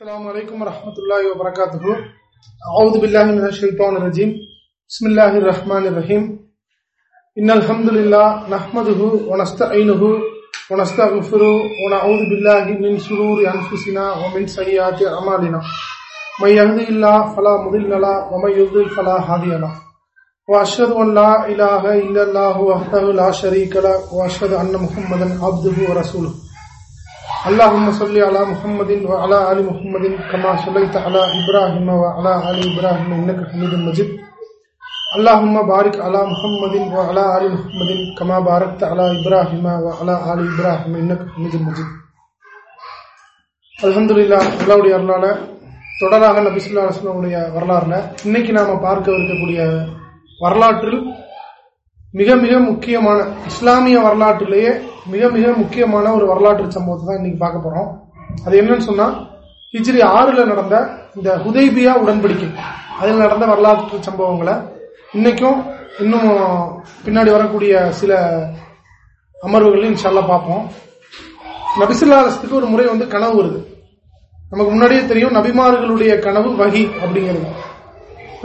السلام عليكم ورحمة الله وبركاته أعوذ بالله من الشيطان الرجيم بسم الله الرحمن الرحيم إن الحمد لله نحمده ونستعينه ونستغفره ونعوذ بالله من شرور أنفسنا ومن سيئات أعمالنا من يهدي الله فلا مضل له ومن يضلل فلا هادي له وأشهد أن لا إله إلا الله وحده لا شريك له وأشهد أن محمدا عبده ورسوله اللهم صل على محمد وعلى ال محمد كما صليت على ابراهيم وعلى ال ابراهيم انك حميد مجيد اللهم بارك على محمد وعلى ال محمد كما باركت على ابراهيم وعلى ال ابراهيم انك حميد مجيد அல்ஹம்துலில்லாஹ் அல்லாஹ்வுடைய அருளால தொடராக நபி ஸல்லல்லாஹு அலைஹி வஸல்லமுடைய வரலாறுல இன்னைக்கு நாம பார்க்க இருக்கக்கூடிய வரலாற்றில் மிக மிக முக்கியமான இஸ்லாமிய வரலாற்றிலேயே மிக மிக முக்கியமான ஒரு வரலாற்று சம்பவத்தை தான் இன்னைக்கு பார்க்க போறோம். அது என்னன்னு சொன்னா ஹிஜ்ரி ஆறுல நடந்த இந்த ஹுதைபியா உடன்படிக்கை. அதில் நடந்த வரலாற்று சம்பவங்களை இன்னைக்கும் இன்னும் பின்னாடி வரக்கூடிய சில அமர்வுகளையும் இன்ஷால்லா பார்ப்போம். நபிசுல்லாலத்துக்கு ஒரு முறை வந்து கனவு வருது. நமக்கு முன்னாடியே தெரியும் நபிமார்களுடைய கனவு வகி அப்படிங்கிறது.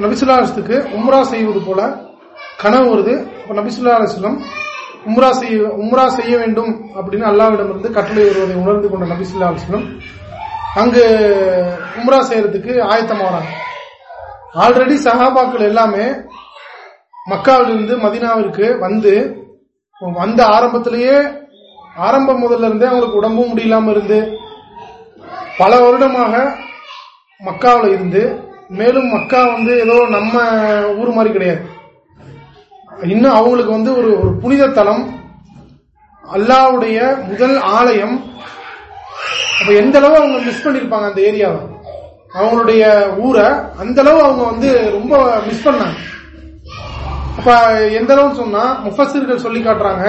நபிசுல்லாலத்துக்கு உம்ரா செய்வது போல கனவு வருது. அப்ப நபிசுல்லா உம்ரா செய்ய உம்ரா செய்ய வேண்டும் அப்படின்னு அல்லாவிடமிருந்து கட்டளை வருவதை உணர்ந்து கொண்ட நபிசுல்லா அலுவலம் அங்கு உம்ரா செய்யறதுக்கு ஆயத்தமாகறாங்க ஆல்ரெடி சஹாபாக்கள் எல்லாமே மக்காவிலிருந்து மதினாவிற்கு வந்து வந்த ஆரம்பத்திலேயே ஆரம்பம் முதல்ல இருந்தே அவங்களுக்கு உடம்பும் முடியலாம இருந்து பல வருடமாக மக்காவில் இருந்து மேலும் மக்கா வந்து ஏதோ நம்ம ஊர் மாதிரி கிடையாது. இன்னும் அவங்களுக்கு வந்து ஒரு ஒரு புனித தலம் அல்லாவுடைய முதல் ஆலயம். அப்ப எந்த அளவு அவங்க மிஸ் பண்ணிருப்பாங்க அந்த ஏரியாவை அவங்களுடைய ஊரை அந்த அளவு அவங்க வந்து ரொம்ப மிஸ் பண்ணாங்க. அப்ப எந்த அளவுன்னு சொன்னா முஃபசிர்கள் சொல்லி காட்டுறாங்க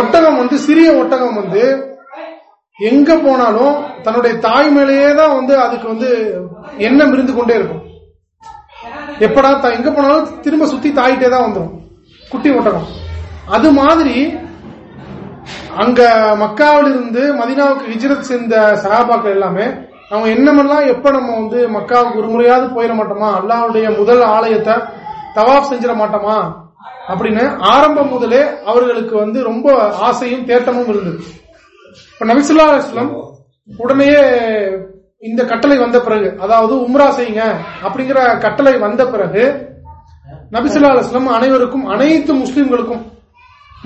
ஒட்டகம் வந்து சிறிய ஒட்டகம் வந்து எங்க போனாலும் தன்னுடைய தாய் மேலேயே தான் வந்து அதுக்கு வந்து எண்ணம் இருந்து கொண்டே இருக்கும். எப்படா எங்க போனாலும் திரும்ப சுத்தி தாயிட்டே தான் வந்துடும் குட்டி ஒட்டகம். அது மாதிரி அங்க மக்காவில் இருந்து மதினாவுக்கு ஹிஜ்ரத் சேர்ந்த சகாபாக்கள் எல்லாமே அவங்க என்னமெல்லாம் எப்ப நம்ம வந்து மக்காவுக்கு ஒரு முறையாவது போயிட மாட்டோமா? அல்லாவுடைய முதல் ஆலயத்தை தவாப் செஞ்சிட மாட்டோமா? அப்படின்னு ஆரம்பம் முதலே அவர்களுக்கு வந்து ரொம்ப ஆசையும் தேட்டமும் இருந்தது. இப்ப நபிசுல்லா இஸ்லாம் உடனேயே இந்த கட்டளை வந்த பிறகு அதாவது உம்ரா செய்யுங்க அப்படிங்கிற கட்டளை வந்த பிறகு நபிசுல்லா அலுவலம் அனைவருக்கும் அனைத்து முஸ்லிம்களுக்கும்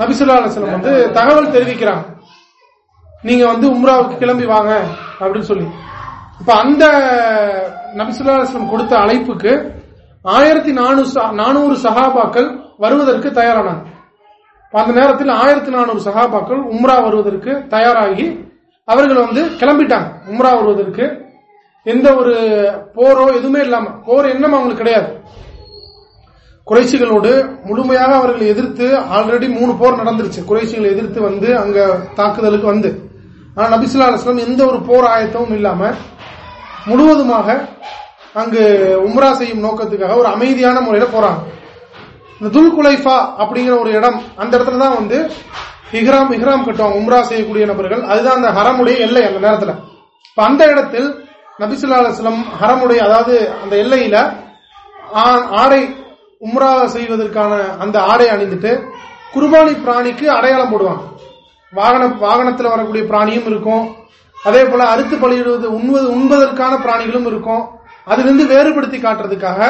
நபிசுல்லா அலுவலம் வந்து தகவல் தெரிவிக்கிறாங்க. நீங்க வந்து உம்ராவுக்கு கிளம்பி வாங்க அப்படின்னு சொல்லி. இப்ப அந்த நபிசுல்லா அலுவலம் கொடுத்த அழைப்புக்கு ஆயிரத்தி நானூறு நானூறு சகாபாக்கள் வருவதற்கு தயாரானாங்க. அந்த நேரத்தில் ஆயிரத்தி நானூறு சகாபாக்கள் உம்ரா வருவதற்கு தயாராகி அவர்கள் வந்து கிளம்பிட்டாங்க. உம்ரா வருவதற்கு எந்த ஒரு போரோ எதுவுமே இல்லாம போர் எண்ணம் அவங்களுக்கு கிடையாது. குறைசிகளோடு முழுமையாக அவர்களை எதிர்த்து ஆல்ரெடி மூணு போர் நடந்துருச்சு. குறைசிகளை எதிர்த்து வந்து அங்க தாக்குதலுக்கு வந்து. ஆனா நபிசுல்லா அலுவலம் எந்த ஒரு போர் ஆயத்தமும் இல்லாம முழுவதுமாக அங்கு உம்ரா செய்யும் நோக்கத்துக்காக ஒரு அமைதியான முறையில போறாங்க. இந்த துல் குலைஃபா அப்படிங்கிற ஒரு இடம் அந்த இடத்துல தான் வந்து இஹ்ராம் இஹ்ராம் கட்டுவாங்க. உம்ரா செய்யக்கூடிய நபர்கள். அதுதான் அந்த ஹரமுடைய எல்லை அந்த நேரத்தில். அந்த இடத்தில் நபிசுல்லா ஹரமுடைய அதாவது அந்த எல்லையில ஆடை உம்ரா செய்வதற்கான அந்த ஆடை அணிந்துட்டு குர்பானி பிராணிக்கு அடையாளம் போடுவாங்க. வாகன வாகனத்தில் வரக்கூடிய பிராணியும் இருக்கும். அதே போல அறுத்து பலியிடுவது உண்பது உண்பதற்கான பிராணிகளும் இருக்கும். அதிலிருந்து வேறுபடுத்தி காட்டுறதுக்காக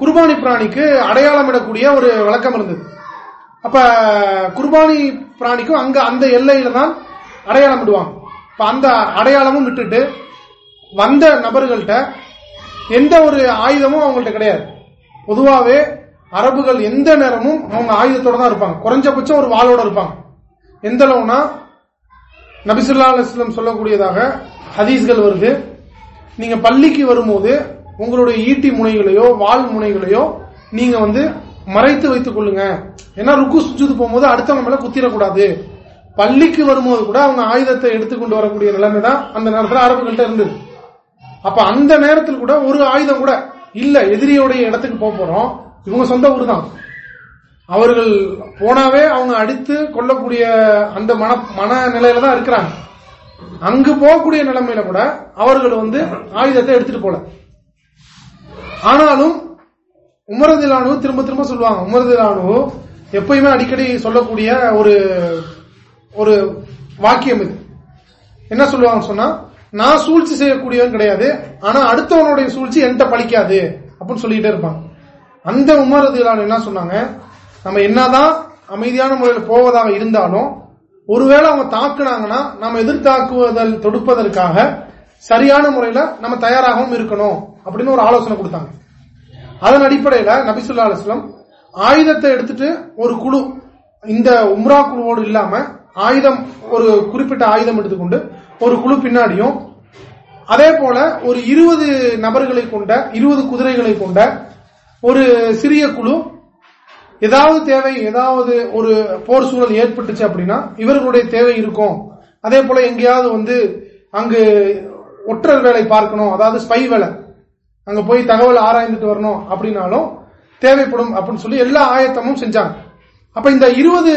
குர்பானி பிராணிக்கு அடையாளம் இடக்கூடிய ஒரு வழக்கம் இருந்தது. அப்ப குர்பானி பிராணிக்கும் அங்க அந்த எல்லையில தான் அடையாளம் விடுவாங்க இப்ப அந்த அடையாளமும் விட்டுட்டு வந்த நபர்கள்ட்ட எந்த ஒரு ஆயுதமும் அவங்கள்ட்ட கிடையாது. பொதுவாகவே அரபுகள் எந்த நேரமும் அவங்க ஆயுதத்தோட தான் இருப்பாங்க. குறைஞ்சபட்சம் ஒரு வாளோட இருப்பாங்க. எந்த அளவுனா நபிசுல்லா அலுவலம் சொல்லக்கூடியதாக ஹதீஸ்கள் வருது. நீங்க பள்ளிக்கு வரும்போது உங்களுடைய ஈட்டி முனைகளையோ வால் முனைகளையோ நீங்க வந்து மறைத்து வைத்துக் கொள்ளுங்க. ஏன்னா ருக்கு சுஜுது போகும்போது அடுத்தவங்க மேல குத்திடக்கூடாது பள்ளிக்கு வரும்போது கூட அவங்க ஆயுதத்தை எடுத்துக்கொண்டு வரக்கூடிய நிலைமை தான் அந்த நேரத்தில் அரபுகள்கிட்ட இருந்தது. அப்ப அந்த நேரத்தில் கூட ஒரு ஆயுதம் கூட இல்ல எதிரியோடைய இடத்துக்கு போக போறோம். இவங்க சொந்த ஊர் தான் அவர்கள் போனாவே அவங்க அடித்து கொள்ளக்கூடிய அந்த மன மனநிலையில தான் இருக்கிறாங்க. அங்கு போகக்கூடிய நிலைமையில கூட அவர்கள் வந்து ஆயுதத்தை எடுத்துட்டு போல. ஆனாலும் உமரதிலானு திரும்ப திரும்ப சொல்லுவாங்க. உமரதிலானு எப்பயுமே அடிக்கடி சொல்லக்கூடிய ஒரு ஒரு வாக்கியம் இது. என்ன சொல்லுவாங்க சொன்னா நான் சூழ்ச்சி செய்யக்கூடியவன் கிடையாது ஆனா அடுத்தவனுடைய சூழ்ச்சி என்கிட்ட பழிக்காது அப்படின்னு சொல்லிட்டே இருப்பாங்க அந்த உமரதிலானு என்ன சொன்னாங்க? நம்ம என்னதான் அமைதியான முறையில் போவதாக இருந்தாலும் ஒருவேளை அவங்க தாக்குனாங்கன்னா நம்ம எதிர்த்தாக்குவதல் தொடுப்பதற்காக சரியான முறையில நம்ம தயாராகவும் இருக்கணும் அப்படின்னு ஒரு ஆலோசனை கொடுத்தாங்க. அதன் அடிப்படையில நபிசுல்லா அலுவலம் ஆயுதத்தை எடுத்துட்டு ஒரு குழு இந்த உம்ரா குழுவோடு இல்லாம ஆயுதம் ஒரு குறிப்பிட்ட ஆயுதம் எடுத்துக்கொண்டு ஒரு குழு பின்னாடியும் அதே போல ஒரு இருபது நபர்களை கொண்ட இருபது குதிரைகளை கொண்ட ஒரு சிறிய குழு ஏதாவது தேவை ஏதாவது ஒரு போர் சூழல் ஏற்பட்டுச்சு அப்படின்னா இவர்களுடைய தேவை இருக்கும். அதே போல எங்கேயாவது வந்து அங்கு ஒற்றர் வேலை பார்க்கணும் அதாவது ஸ்பை வேலை. அங்க போய் தகவல் ஆராய்ந்துட்டு வரணும் அப்படின்னாலும் தேவைப்படும் அப்படின்னு சொல்லி எல்லா ஆயத்தமும் செஞ்சாங்க. அப்ப இந்த இருபது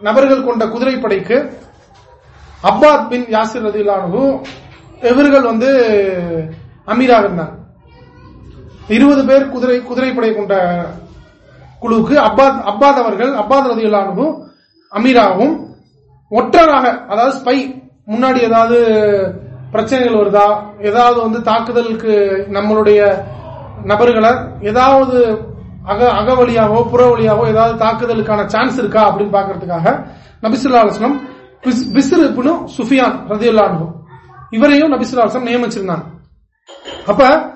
நபர்கள் கொண்ட குதிரைப்படைக்கு அப்பாத் பின் யாசிர் ரதிலானு இவர்கள் வந்து அமீராக இருந்தாங்க. இருபது பேர் குதிரை குதிரைப்படை கொண்ட குழுவுக்கு அப்பாத் அப்பாத் அவர்கள் அப்பாத் ரதிலானு அமீராகவும் ஒற்றராக அதாவது ஸ்பை முன்னாடி ஏதாவது பிரச்சனைகள் வருதா ஏதாவது வந்து தாக்குதலுக்கு நம்மளுடைய நபர்களை ஏதாவது அக அக வழியாகவோ புற வழியாகவோ ஏதாவது தாக்குதலுக்கான சான்ஸ் இருக்கா அப்படின்னு பாக்குறதுக்காக நபிசுல்லா அலுவலம் பிஸ்ரு சுஃபியான் ரதியுல்லானும் இவரையும் நபிசுல்லாசம் நியமிச்சிருந்தாங்க. அப்ப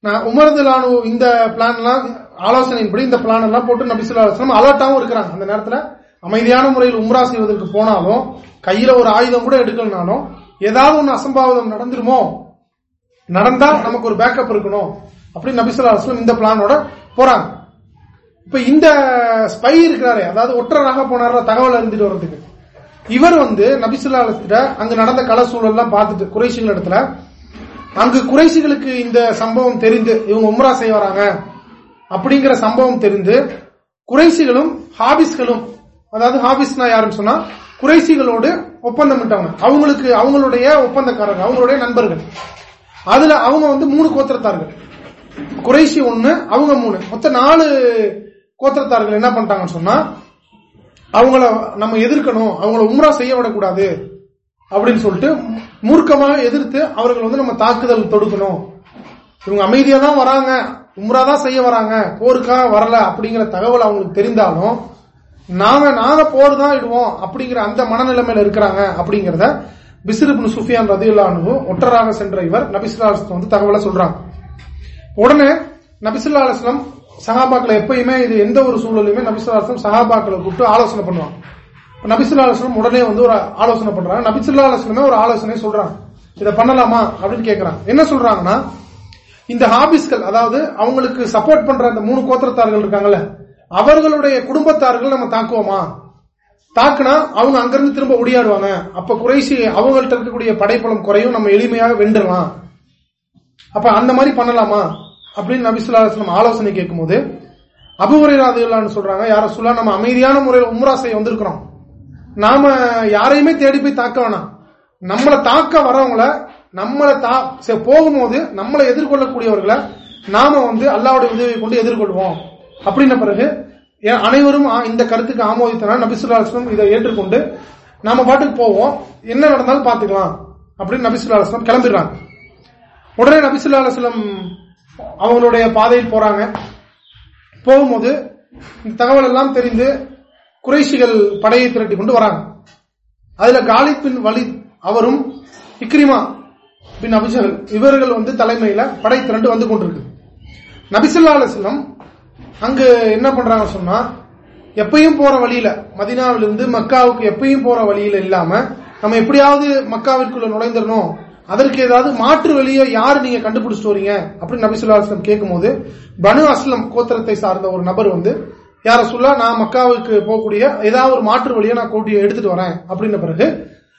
நான் உமரதுலானு இந்த பிளான் எல்லாம் ஆலோசனையின்படி இந்த பிளான் எல்லாம் போட்டு நபிசுல்லாசனம் அலுவலம் அலர்ட்டாவும் இருக்கிறாங்க. அந்த நேரத்தில் அமைதியான முறையில் உம்ரா செய்வதற்கு போனாலும் கையில ஒரு ஆயுதம் கூட எடுக்கலனாலும் ஏதாவது ஒன்று அசம்பாவிதம் நடந்துருமோ? நடந்தா நமக்கு ஒரு பேக்கப் இருக்கணும். அப்படின்னு நபிசுல்லா அலுவலம் இந்த பிளானோட போறாங்க. இப்ப இந்த ஸ்பை இருக்கிறாரு அதாவது ஒற்றராக போனார தகவல் அறிந்துட்டு வர்றதுக்கு. இவர் வந்து நபிசுல்லா அங்கு நடந்த கல சூழல்லாம் பார்த்துட்டு குறைசிகள் இடத்துல அங்கு குறைசிகளுக்கு இந்த சம்பவம் தெரிந்து இவங்க உம்ரா செய்ய வராங்க அப்படிங்கிற சம்பவம் தெரிந்து குறைசிகளும் ஹாபிஸ்களும் அதாவது ஹாபிஸ்னா யாருன்னு சொன்னா குறைசிகளோடு ஒப்பந்தம் அவங்களுக்கு அவங்களுடைய ஒப்பந்தக்காரர்கள் அவங்களுடைய நண்பர்கள். அதுல அவங்க வந்து மூணு கோத்திரத்தார்கள். குறைசி ஒண்ணு அவங்க மூணு. மொத்த நாலு கோத்திரத்தார்கள் என்ன பண்ணிட்டாங்கன்னு சொன்னா அவங்கள நம்ம எதிர்க்கணும் அவங்கள உம்ரா செய்ய விடக்கூடாது அப்படின்னு சொல்லிட்டு மூர்க்கமாக எதிர்த்து அவர்கள் வந்து நம்ம தாக்குதல் தொடுக்கணும். இவங்க அமைதியா தான் வராங்க உம்ரா தான் செய்ய வராங்க போருக்காக வரல அப்படிங்கிற தகவல் அவங்களுக்கு தெரிந்தாலும் நாங்க நாங்க போர் தான் இடுவோம் அப்படிங்கிற அந்த மனநிலைமையில இருக்கிறாங்க அப்படிங்கறத பிசிறு சுஃபியான் ரதியுல்லானு ஒற்றராக சென்ற இவர் நபிசுல்லா வந்து தகவலை சொல்றாங்க. உடனே நபிசுல்லா அலுவலம் சகாபாக்களை எப்பயுமே இது எந்த ஒரு சூழலுமே நபிசுல்லா சகாபாக்களை கூப்பிட்டு ஆலோசனை பண்ணுவாங்க. நபிசுல்லா உடனே வந்து ஒரு ஆலோசனை பண்றாங்க. நபிசுல்லா ஒரு ஆலோசனை சொல்றாங்க. இதை பண்ணலாமா அப்படின்னு கேட்கறாங்க என்ன சொல்றாங்கன்னா இந்த ஹாபிஸ்கள் அதாவது அவங்களுக்கு சப்போர்ட் பண்ற அந்த மூணு கோத்திரத்தார்கள் இருக்காங்கல்ல அவர்களுடைய குடும்பத்தார்கள் நம்ம தாக்குவோமா? தாக்குனா அவங்க அங்கிருந்து திரும்ப ஒடியாடுவாங்க. அப்ப குறைசி அவங்கள்ட்ட இருக்கக்கூடிய படைப்பலம் குறையும். நம்ம எளிமையாக வென்றலாம் அப்ப அந்த மாதிரி பண்ணலாமா? அப்படின்னு நபிசுல்லா ஆலோசனை கேட்கும் போது அபுவரையாதுன்னு சொல்றாங்க யார சொல்லா நம்ம அமைதியான முறையில் உம்ரா செய்ய வந்திருக்கிறோம். நாம யாரையுமே தேடி போய் தாக்க வேணாம். நம்மளை தாக்க வரவங்கள நம்மளை போகும்போது நம்மளை எதிர்கொள்ளக்கூடியவர்களை நாம வந்து அல்லாவுடைய உதவியை கொண்டு எதிர்கொள்வோம். அப்படின்ன பிறகு அனைவரும் இந்த கருத்துக்கு ஆமோதித்தனா நபிசுல்லாஸ்லம் இதை ஏற்றுக்கொண்டு நாம பாட்டுக்கு போவோம். என்ன நடந்தாலும் பாத்துக்கலாம். அப்படின்னு நபிசுல்லாஸ்லம் கிளம்பிடுறாங்க. உடனே நபிசுல்லா அலுவலம் அவங்களுடைய பாதையில் போறாங்க. போகும்போது இந்த தகவல் எல்லாம் தெரிந்து குறைசிகள் படையை திரட்டி கொண்டு வராங்க. அதுல காலித் பின் வலி அவரும் இக்ரிமா பின் அபிஜகல் இவர்கள் வந்து தலைமையில படை திரண்டு வந்து கொண்டிருக்கு. நபிசுல்லா அலுவலம் அங்கு என்ன பண்றாங்க சொன்னா எப்பயும் போற வழியில மதினாவிலிருந்து மக்காவுக்கு எப்பயும் போற வழியில இல்லாம நம்ம எப்படியாவது மக்காவிற்குள்ள நுழைந்துடணும். அதற்கு ஏதாவது மாற்று வழியை யாரு நீங்க கண்டுபிடிச்சிட்டு வரீங்க? அப்படின்னு நபிசுல்லா அஸ்லம் கேட்கும் போது பனு அஸ்லம் கோத்திரத்தை சார்ந்த ஒரு நபர் வந்து யார சொல்லா நான் மக்காவுக்கு போகக்கூடிய ஏதாவது ஒரு மாற்று வழியை நான் கூட்டி எடுத்துட்டு வரேன். அப்படின்ன பிறகு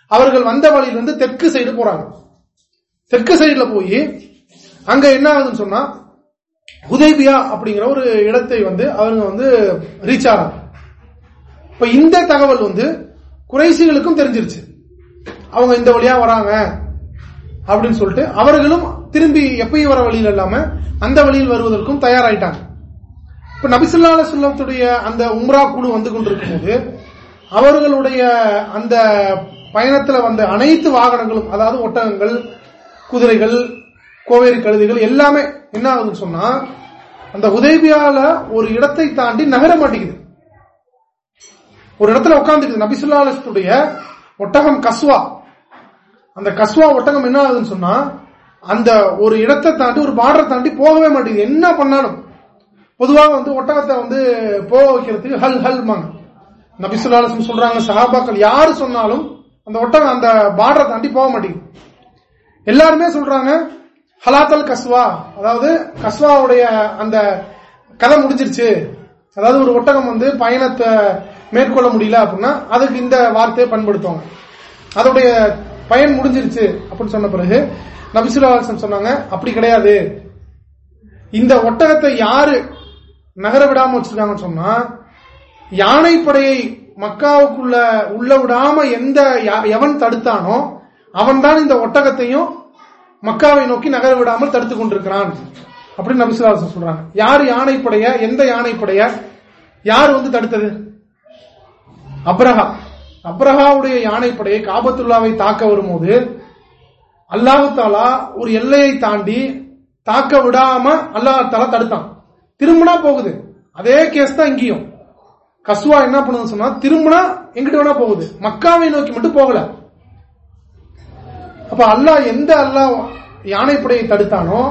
அவர்கள் வந்த வழியிலிருந்து தெற்கு சைடு போறாங்க. தெற்கு சைடுல போய் அங்க என்ன ஆகுதுன்னு சொன்னா உதேபியா அப்படிங்கிற ஒரு இடத்தை வந்து அவங்க வந்து ரீச் ஆறாங்க. இப்ப இந்த தகவல் வந்து குறைசிகளுக்கும் தெரிஞ்சிருச்சு. அவங்க இந்த வழியா வராங்க. அப்படின்னு சொல்லிட்டு அவர்களும் திரும்பி எப்பயும் வர வழியில் இல்லாம அந்த வழியில் வருவதற்கும் தயாராயிட்டாங்க. இப்ப நபிசுல்லா சொல்லத்துடைய அந்த உம்ரா குழு வந்து கொண்டிருக்கும் போது அவர்களுடைய அந்த பயணத்துல வந்த அனைத்து வாகனங்களும் அதாவது ஒட்டகங்கள் குதிரைகள் கோவேரி கழுதைகள் எல்லாமே என்ன ஆகுதுன்னு சொன்னா அந்த உதவியால ஒரு இடத்தை தாண்டி நகர மாட்டேங்குது. ஒரு இடத்துல உட்காந்துக்குது நபிசுல்லாலத்துடைய ஒட்டகம் கஸ்வா. அந்த கஸ்வா ஒட்டகம் என்ன ஆகுதுன்னு சொன்னா அந்த ஒரு இடத்தை தாண்டி ஒரு பார்டரை தாண்டி போகவே மாட்டேங்குது. என்ன பண்ணாலும். பொதுவாக வந்து ஒட்டகத்தை வந்து போக வைக்கிறதுக்கு ஹல் ஹல் மாங்க நபிசுல்லாலும் சொல்றாங்க சஹாபாக்கள் யாரு சொன்னாலும் அந்த ஒட்டகம் அந்த பார்டரை தாண்டி போக மாட்டேங்குது. எல்லாருமே சொல்றாங்க ஹலாத்தல் கஸ்வா. அதாவது கஸ்வாவுடைய அந்த கதை முடிஞ்சிருச்சு. அதாவது ஒரு ஒட்டகம் வந்து பயணத்தை மேற்கொள்ள முடியல அப்படின்னா அதுக்கு இந்த வார்த்தையை பயன்படுத்துவாங்க. அதோடைய பயன் முடிஞ்சிருச்சு அப்படின்னு சொன்ன பிறகு நபிசுல்லாசன் சொன்னாங்க அப்படி கிடையாது. இந்த ஒட்டகத்தை யாரு நகர விடாம வச்சிருக்காங்கன்னு சொன்னா யானைப்படையை மக்காவுக்குள்ள உள்ள விடாம எந்த எவன் தடுத்தானோ அவன் தான் இந்த ஒட்டகத்தையும் மக்காவை நோக்கி நகர விடாமல் தடுத்துக் கொண்டிருக்கிறான். அப்படின்னு நபிசுல்லாசன் சொல்றாங்க. யார் யானைப்படைய எந்த யானைப்படைய யார் வந்து தடுத்தது? அப்ரஹா அப்ரஹாவுடைய யானைப்படையை காபத்துல்லாவை தாக்க வரும்போது அல்லாஹு தாலா ஒரு எல்லையை தாண்டி தாக்க விடாம அல்லாஹ் தாலா தடுத்தான். திரும்பினா போகுது. அதே கேஸ் தான் இங்கேயும். கசுவா என்ன பண்ணுதுன்னு சொன்னா திரும்பினா எங்கிட்ட வேணா போகுது. மக்காவை நோக்கி மட்டும் போகல. அப்ப அல்லாஹ் எந்த அல்லாஹ் யானைப்படையை தடுத்தானோ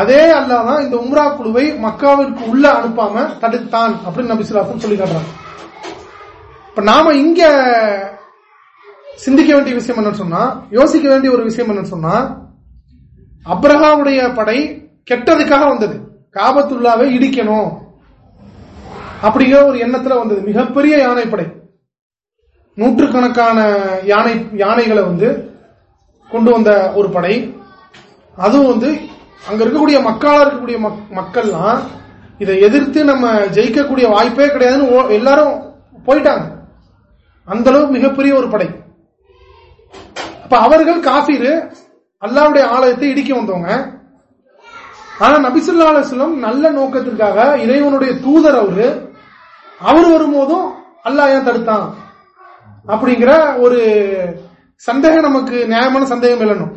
அதே அல்லாஹ் தான் இந்த உம்ரா குழுவை மக்காவிற்கு உள்ள அனுப்பாம தடுத்தான் அப்படின்னு நபிசுலாசன் சொல்லி காட்டுறாங்க. இப்ப நாம இங்க சிந்திக்க வேண்டிய விஷயம் என்னன்னு சொன்னா யோசிக்க வேண்டிய ஒரு விஷயம் என்னன்னு சொன்னா அப்ரஹாவுடைய படை கெட்டதுக்காக வந்தது. காபத்துள்ளாவை இடிக்கணும் அப்படிங்கிற ஒரு எண்ணத்துல வந்தது. மிகப்பெரிய யானைப்படை. நூற்றுக்கணக்கான யானை யானைகளை வந்து கொண்டு வந்த ஒரு படை. அதுவும் வந்து அங்க இருக்கக்கூடிய மக்களா இருக்கக்கூடிய மக்கள்லாம் இதை எதிர்த்து நம்ம ஜெயிக்கக்கூடிய வாய்ப்பே கிடையாதுன்னு எல்லாரும் போயிட்டாங்க. அந்த அளவு மிகப்பெரிய ஒரு படை. அப்ப அவர்கள் காஃபீர் அல்லாவுடைய ஆலயத்தை இடிக்க வந்தவங்க. ஆனா நபிசுல்லா அலுவலம் நல்ல நோக்கத்திற்காக இறைவனுடைய தூதர் அவரு அவர் வரும்போதும் அல்லா ஏன் தடுத்தான்? அப்படிங்கிற ஒரு சந்தேகம் நமக்கு நியாயமான சந்தேகம் இல்லணும்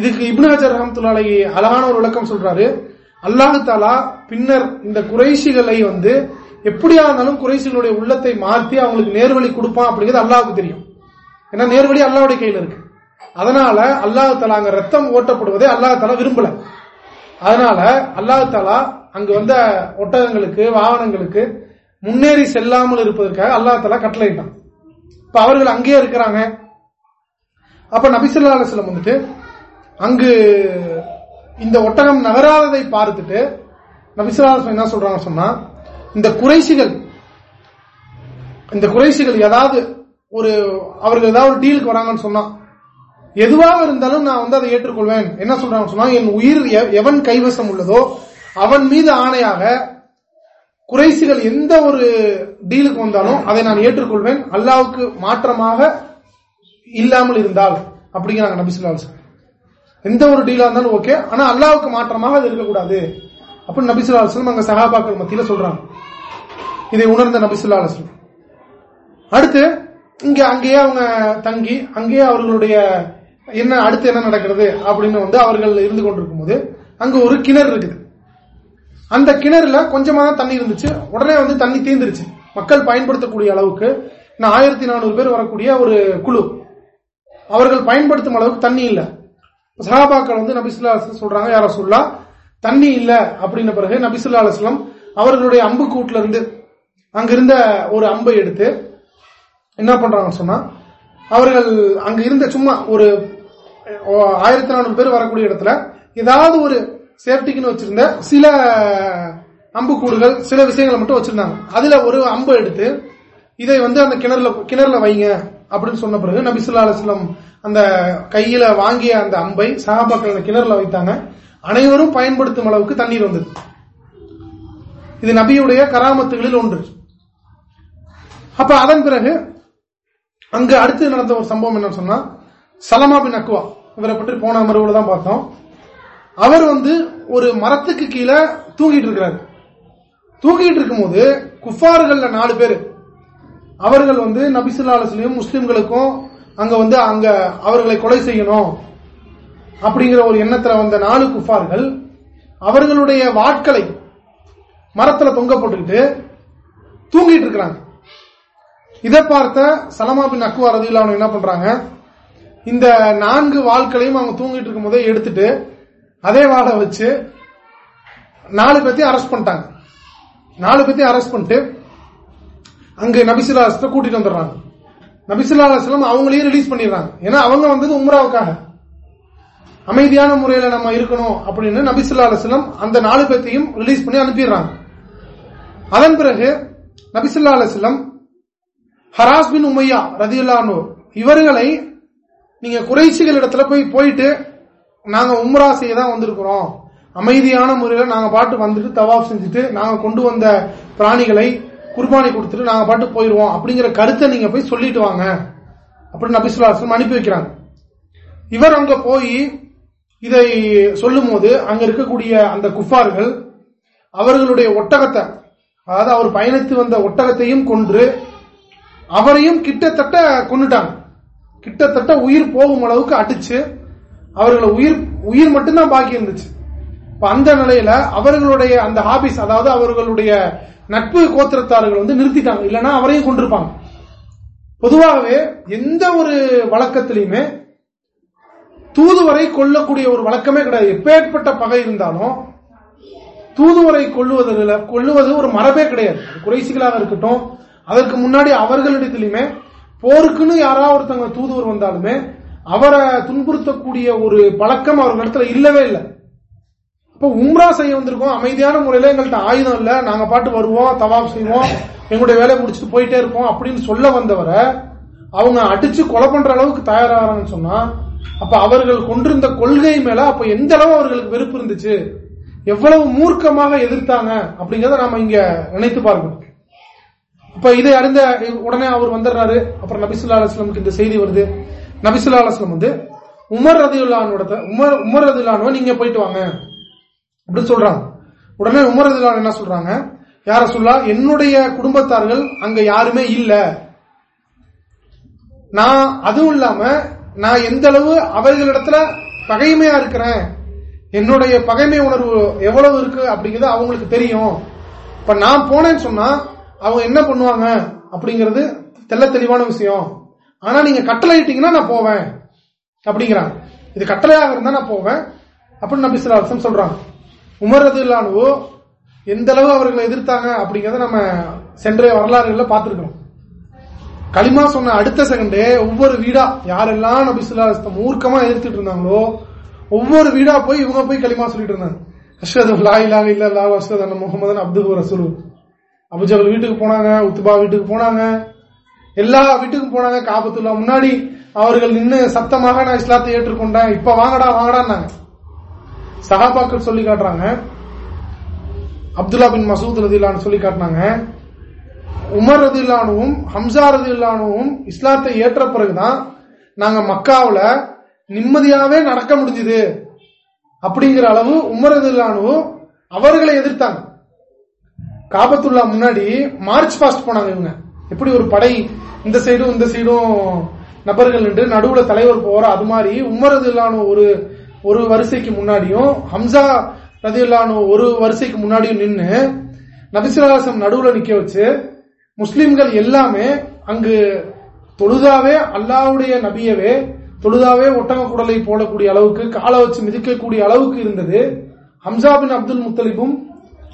இதுக்கு இப்னு ஹஜர் ரஹமத்துல்லாலை அழகான ஒரு விளக்கம் சொல்றாரு. அல்லாஹு தாலா பின்னர் இந்த குறைசிகளை வந்து எப்படியா இருந்தாலும் குறைசிகளுடைய உள்ளத்தை மாற்றி அவங்களுக்கு நேர்வழி கொடுப்பான் அப்படிங்கிறது அல்லாவுக்கு தெரியும். ஏன்னா நேர்வழி அல்லாவுடைய கையில் இருக்கு. அதனால அல்லாஹு தலா அங்க ரத்தம் ஓட்டப்படுவதை அல்லாஹு தலா விரும்பல. அதனால அல்லாஹு தலா அங்க வந்த ஒட்டகங்களுக்கு வாகனங்களுக்கு முன்னேறி செல்லாமல் இருப்பதற்காக அல்லாஹ் தலா கட்டளையிட்டான். இப்ப அவர்கள் அங்கேயே இருக்கிறாங்க. அப்ப நபிசுல்லா அலுவலம் வந்துட்டு அங்கு இந்த ஒட்டகம் நகராததை பார்த்துட்டு நபிசுல்லா என்ன சொல்றாங்க சொன்னா இந்த குறைசிகள் இந்த குறைசிகள் ஏதாவது ஒரு அவர்கள் ஏதாவது ஒரு டீலுக்கு வராங்கன்னு சொன்னா எதுவாக இருந்தாலும் நான் வந்து அதை ஏற்றுக்கொள்வேன். என்ன சொல்றாங்க சொன்னா என் உயிர் எவன் கைவசம் உள்ளதோ அவன் மீது ஆணையாக குறைசிகள் எந்த ஒரு டீலுக்கு வந்தாலும் அதை நான் ஏற்றுக்கொள்வேன். அல்லாவுக்கு மாற்றமாக இல்லாமல் இருந்தால் அப்படிங்கிறாங்க நபிசுல்லா எந்த ஒரு டீலா இருந்தாலும் ஓகே ஆனா அல்லாவுக்கு மாற்றமாக அது இருக்கக்கூடாது. அப்படின்னு நபிசுல்லா அலுவலம் அங்க சகாபாக்கள் மத்தியில சொல்றாங்க. இதை உணர்ந்த நபிசுல்லா அலுவலம் அடுத்து இங்க அங்கேயே அவங்க தங்கி அங்கேயே அவர்களுடைய என்ன அடுத்து என்ன நடக்கிறது அப்படின்னு வந்து அவர்கள் இருந்து கொண்டிருக்கும் போது அங்க ஒரு கிணறு இருக்குது. அந்த கிணறுல கொஞ்சமா தான் தண்ணி இருந்துச்சு. உடனே வந்து தண்ணி தீர்ந்துருச்சு மக்கள் பயன்படுத்தக்கூடிய அளவுக்கு ஆயிரத்தி நானூறு பேர் வரக்கூடிய ஒரு குழு. அவர்கள் பயன்படுத்தும் அளவுக்கு தண்ணி இல்ல. சஹாபாக்கள் வந்து நபிசுல்லா சொல்றாங்க யார சொல்லா தண்ணி இல்ல அப்படின்ன பிறகு நபிசுல்லா அலுவலம் அவர்களுடைய அம்பு கூட்டுல இருந்து அங்கிருந்த ஒரு அம்பை எடுத்து என்ன பண்றாங்கன்னு சொன்னா அவர்கள் அங்க இருந்த சும்மா ஒரு ஆயிரத்தி நானூறு பேர் வரக்கூடிய இடத்துல ஏதாவது ஒரு சேஃப்டிக்குன்னு வச்சிருந்த சில அம்புக்கூடுகள் சில விஷயங்களை மட்டும் வச்சிருந்தாங்க. அதுல ஒரு அம்பு எடுத்து இதை வந்து அந்த கிணறுல கிணறுல வைங்க அப்படின்னு சொன்ன பிறகு நபிசுல்லா அலுவலம் அந்த கையில வாங்கிய அந்த அம்பை சகாபாக்கள் அந்த கிணறுல வைத்தாங்க. அனைவரும் பயன்படுத்தும் அளவுக்கு தண்ணீர் வந்தது. இது நபியுடைய கராமத்துகளில் ஒன்று. அப்ப அதன் பிறகு அங்கு அடுத்து நடந்த ஒரு சம்பவம் என்ன சொன்னா சலமா பின் அக்வா இவரை பற்றி போன அமர்வுல தான் பார்த்தோம். அவர் வந்து ஒரு மரத்துக்கு கீழே தூங்கிட்டு இருக்கிறார். தூங்கிட்டு இருக்கும்போது குஃபார்கள்ல நாலு பேர். அவர்கள் வந்து நபிசுல்லா அலுவலையும் முஸ்லிம்களுக்கும் அங்க வந்து அங்க அவர்களை கொலை செய்யணும் அப்படிங்கிற ஒரு எண்ணத்துல வந்த நாலு குஃபார்கள் அவர்களுடைய வாட்களை மரத்துல தொங்க போட்டுக்கிட்டு தூங்கிட்டு இருக்கிறாங்க. இதை பார்த்த சலமா பின் அக்குவா ரதியில் என்ன பண்றாங்க? இந்த நான்கு வாள்களையும் அவங்க தூங்கிட்டு இருக்கும் போதே எடுத்துட்டு அதே வாழை வச்சு நாலு பேர்த்தையும் அரெஸ்ட் பண்ணிட்டாங்க. நாலு பேர்த்தையும் அரெஸ்ட் பண்ணிட்டு அங்கு நபிசுல்லா கூட்டிட்டு வந்துடுறாங்க. நபிசுல்லா அவங்களையும் ரிலீஸ் பண்ணிடுறாங்க. ஏன்னா அவங்க வந்தது உம்ராவுக்காக. அமைதியான முறையில நம்ம இருக்கணும் அப்படின்னு நபிசுல்லா அலுவலம் அந்த நாலு பேர்த்தையும் ரிலீஸ் பண்ணி அனுப்பிடுறாங்க. அதன் பிறகு நபிசுல்லா அலுவலம் ஹராஸ் பின் உமையா ரதியுல்லானு இவர்களை நீங்க குறைச்சிகள் இடத்துல போய் போயிட்டு நாங்க உம்ரா செய்ய தான் வந்திருக்கிறோம். அமைதியான முறையில் நாங்க பாட்டு வந்துட்டு தவாப் செஞ்சுட்டு நாங்க கொண்டு வந்த பிராணிகளை குர்பானி கொடுத்துட்டு நாங்க பாட்டு போயிருவோம் அப்படிங்கிற கருத்தை நீங்க போய் சொல்லிட்டு வாங்க. அப்படின்னு நபிசுல்லாஸ்லம் அனுப்பி வைக்கிறாங்க. இவர் அங்க போய் இதை சொல்லும் போது அங்க இருக்கக்கூடிய அந்த குஃபார்கள் அவர்களுடைய ஒட்டகத்தை அதாவது அவர் பயணித்து வந்த ஒட்டகத்தையும் கொன்று அவரையும் கிட்டத்தட்ட கொண்டுட்டாங்க கிட்டத்தட்ட உயிர் போகும் அளவுக்கு அடிச்சு அவர்களை உயிர் உயிர் மட்டும்தான் பாக்கி இருந்துச்சு. அந்த நிலையில அவர்களுடைய அந்த ஹாபிஸ் அதாவது அவர்களுடைய நட்பு கோத்திரத்தார்கள் வந்து நிறுத்திட்டாங்க. இல்லைன்னா அவரையும் கொண்டிருப்பாங்க பொதுவாகவே எந்த ஒரு வழக்கத்திலையுமே தூதுவரை கொல்லக்கூடிய ஒரு வழக்கமே கிடையாது. எப்பேற்பட்ட பகை இருந்தாலும் தூதுவரை கொள்ளுவதில் கொள்ளுவது ஒரு மரபே கிடையாது. குறைசிகளாக இருக்கட்டும் அதற்கு முன்னாடி அவர்களிடத்திலுமே போருக்குன்னு யாராவது ஒருத்தவங்க தூதுவர் வந்தாலுமே அவரை துன்புறுத்தக்கூடிய ஒரு பழக்கம் அவர்களிடத்துல இல்லவே இல்லை. இப்போ உம்ரா செய்ய வந்திருக்கோம். அமைதியான முறையில எங்கள்கிட்ட ஆயுதம் இல்ல. நாங்க பாட்டு வருவோம் தவாப் செய்வோம் எங்களுடைய வேலையை முடிச்சுட்டு போயிட்டே இருப்போம் அப்படின்னு சொல்ல வந்தவரை அவங்க அடிச்சு கொலை பண்ற அளவுக்கு தயாராகிறாங்கன்னு சொன்னா அப்ப அவர்கள் கொண்டிருந்த கொள்கை மேல அப்ப எந்த அளவு அவர்களுக்கு வெறுப்பு இருந்துச்சு? எவ்வளவு மூர்க்கமாக எதிர்த்தாங்க? அப்படிங்கறத நாம இங்க நினைத்து பார்க்கணும். அப்ப இதை அறிந்த உடனே அவர் வந்துடுறாரு. அப்புறம் நபிசுல்லா அலுவலமுக்கு இந்த செய்தி வருது. நபிசுல்லா அலுவலம் வந்து உமர் ரதியுல்லானோட உமர் உமர் ரதியுல்லானோ நீங்க போயிட்டு வாங்க. அப்படின்னு சொல்றாங்க. உடனே உமர் ரதியுல்லான் என்ன சொல்றாங்க? யார சொல்லா என்னுடைய குடும்பத்தார்கள் அங்க யாருமே இல்ல. நான் அதுவும் இல்லாம நான் எந்த அளவு அவர்களிடத்துல பகைமையா இருக்கிறேன்? என்னுடைய பகைமை உணர்வு எவ்வளவு இருக்கு அப்படிங்கிறது அவங்களுக்கு தெரியும். இப்ப நான் போனேன்னு சொன்னா அவங்க என்ன பண்ணுவாங்க அப்படிங்கிறது தெல்ல தெளிவான விஷயம். ஆனா நீங்க கட்டளைட்டீங்கன்னா நான் போவேன் அப்படிங்கிறாங்க. இது கட்டளையாக இருந்தா நான் போவேன். அப்படின்னு நபி சொல்லாசம் சொல்றாங்க. உமரது இல்லானவோ எந்த அளவு அவர்களை எதிர்த்தாங்க அப்படிங்கறத நம்ம சென்ற வரலாறுகள்ல பார்த்திருக்கோம் களிமா சொன்ன அடுத்த செகண்டே ஒவ்வொரு வீடா யாரெல்லாம் நபி சொல்லாஸ்தம் மூர்க்கமா எதிர்த்துட்டு இருந்தாங்களோ ஒவ்வொரு வீடா போய் இவங்க போய் களிமா சொல்லிட்டு இருந்தாங்க. அஷ்ரது லா இல்லாக இல்ல லா அஷ்ரத் அண்ணன் முகமது அப்துல் ரசூல் அபுஜபல் வீட்டுக்கு போனாங்க உத்துபா வீட்டுக்கு போனாங்க. எல்லா வீட்டுக்கும் போனாங்க காபத்துல்லா முன்னாடி அவர்கள் நின்று சத்தமாக நான் இஸ்லாத்தை ஏற்றுக்கொண்டேன் இப்ப வாங்கடா வாங்கடான்னாங்க. சகாபாக்கள் சொல்லி காட்டுறாங்க. அப்துல்லா பின் மசூத் ரதிலான்னு சொல்லி காட்டினாங்க. உமர் ரதில்லானுவும் ஹம்சா ரதில்லானுவும் இஸ்லாத்தை ஏற்ற பிறகுதான் நாங்க மக்காவில நிம்மதியாவே நடக்க முடிஞ்சது. அப்படிங்கிற அளவு உமர் ரதில்லானுவும் அவர்களை எதிர்த்தாங்க. காபத்துல்லா முன்னாடி மார்ச் பாஸ்ட் போனாங்க இவங்க. எப்படி ஒரு படை இந்த சைடும் இந்த சைடும் நபர்கள் நின்று நடுவுல தலைவர் போற அது மாதிரி உமர் ரதில்லானு ஒரு ஒரு வரிசைக்கு முன்னாடியும் ஹம்சா ரதில்லானு ஒரு வரிசைக்கு முன்னாடியும் நின்று நபிசுலாசம் நடுவுல நிக்க வச்சு முஸ்லிம்கள் எல்லாமே அங்கு தொழுதாவே அல்லாவுடைய நபியவே தொழுதாவே ஒட்டக குடலை போடக்கூடிய அளவுக்கு காலை வச்சு மிதிக்கக்கூடிய அளவுக்கு இருந்தது. ஹம்சா பின் அப்துல் முத்தலிபும்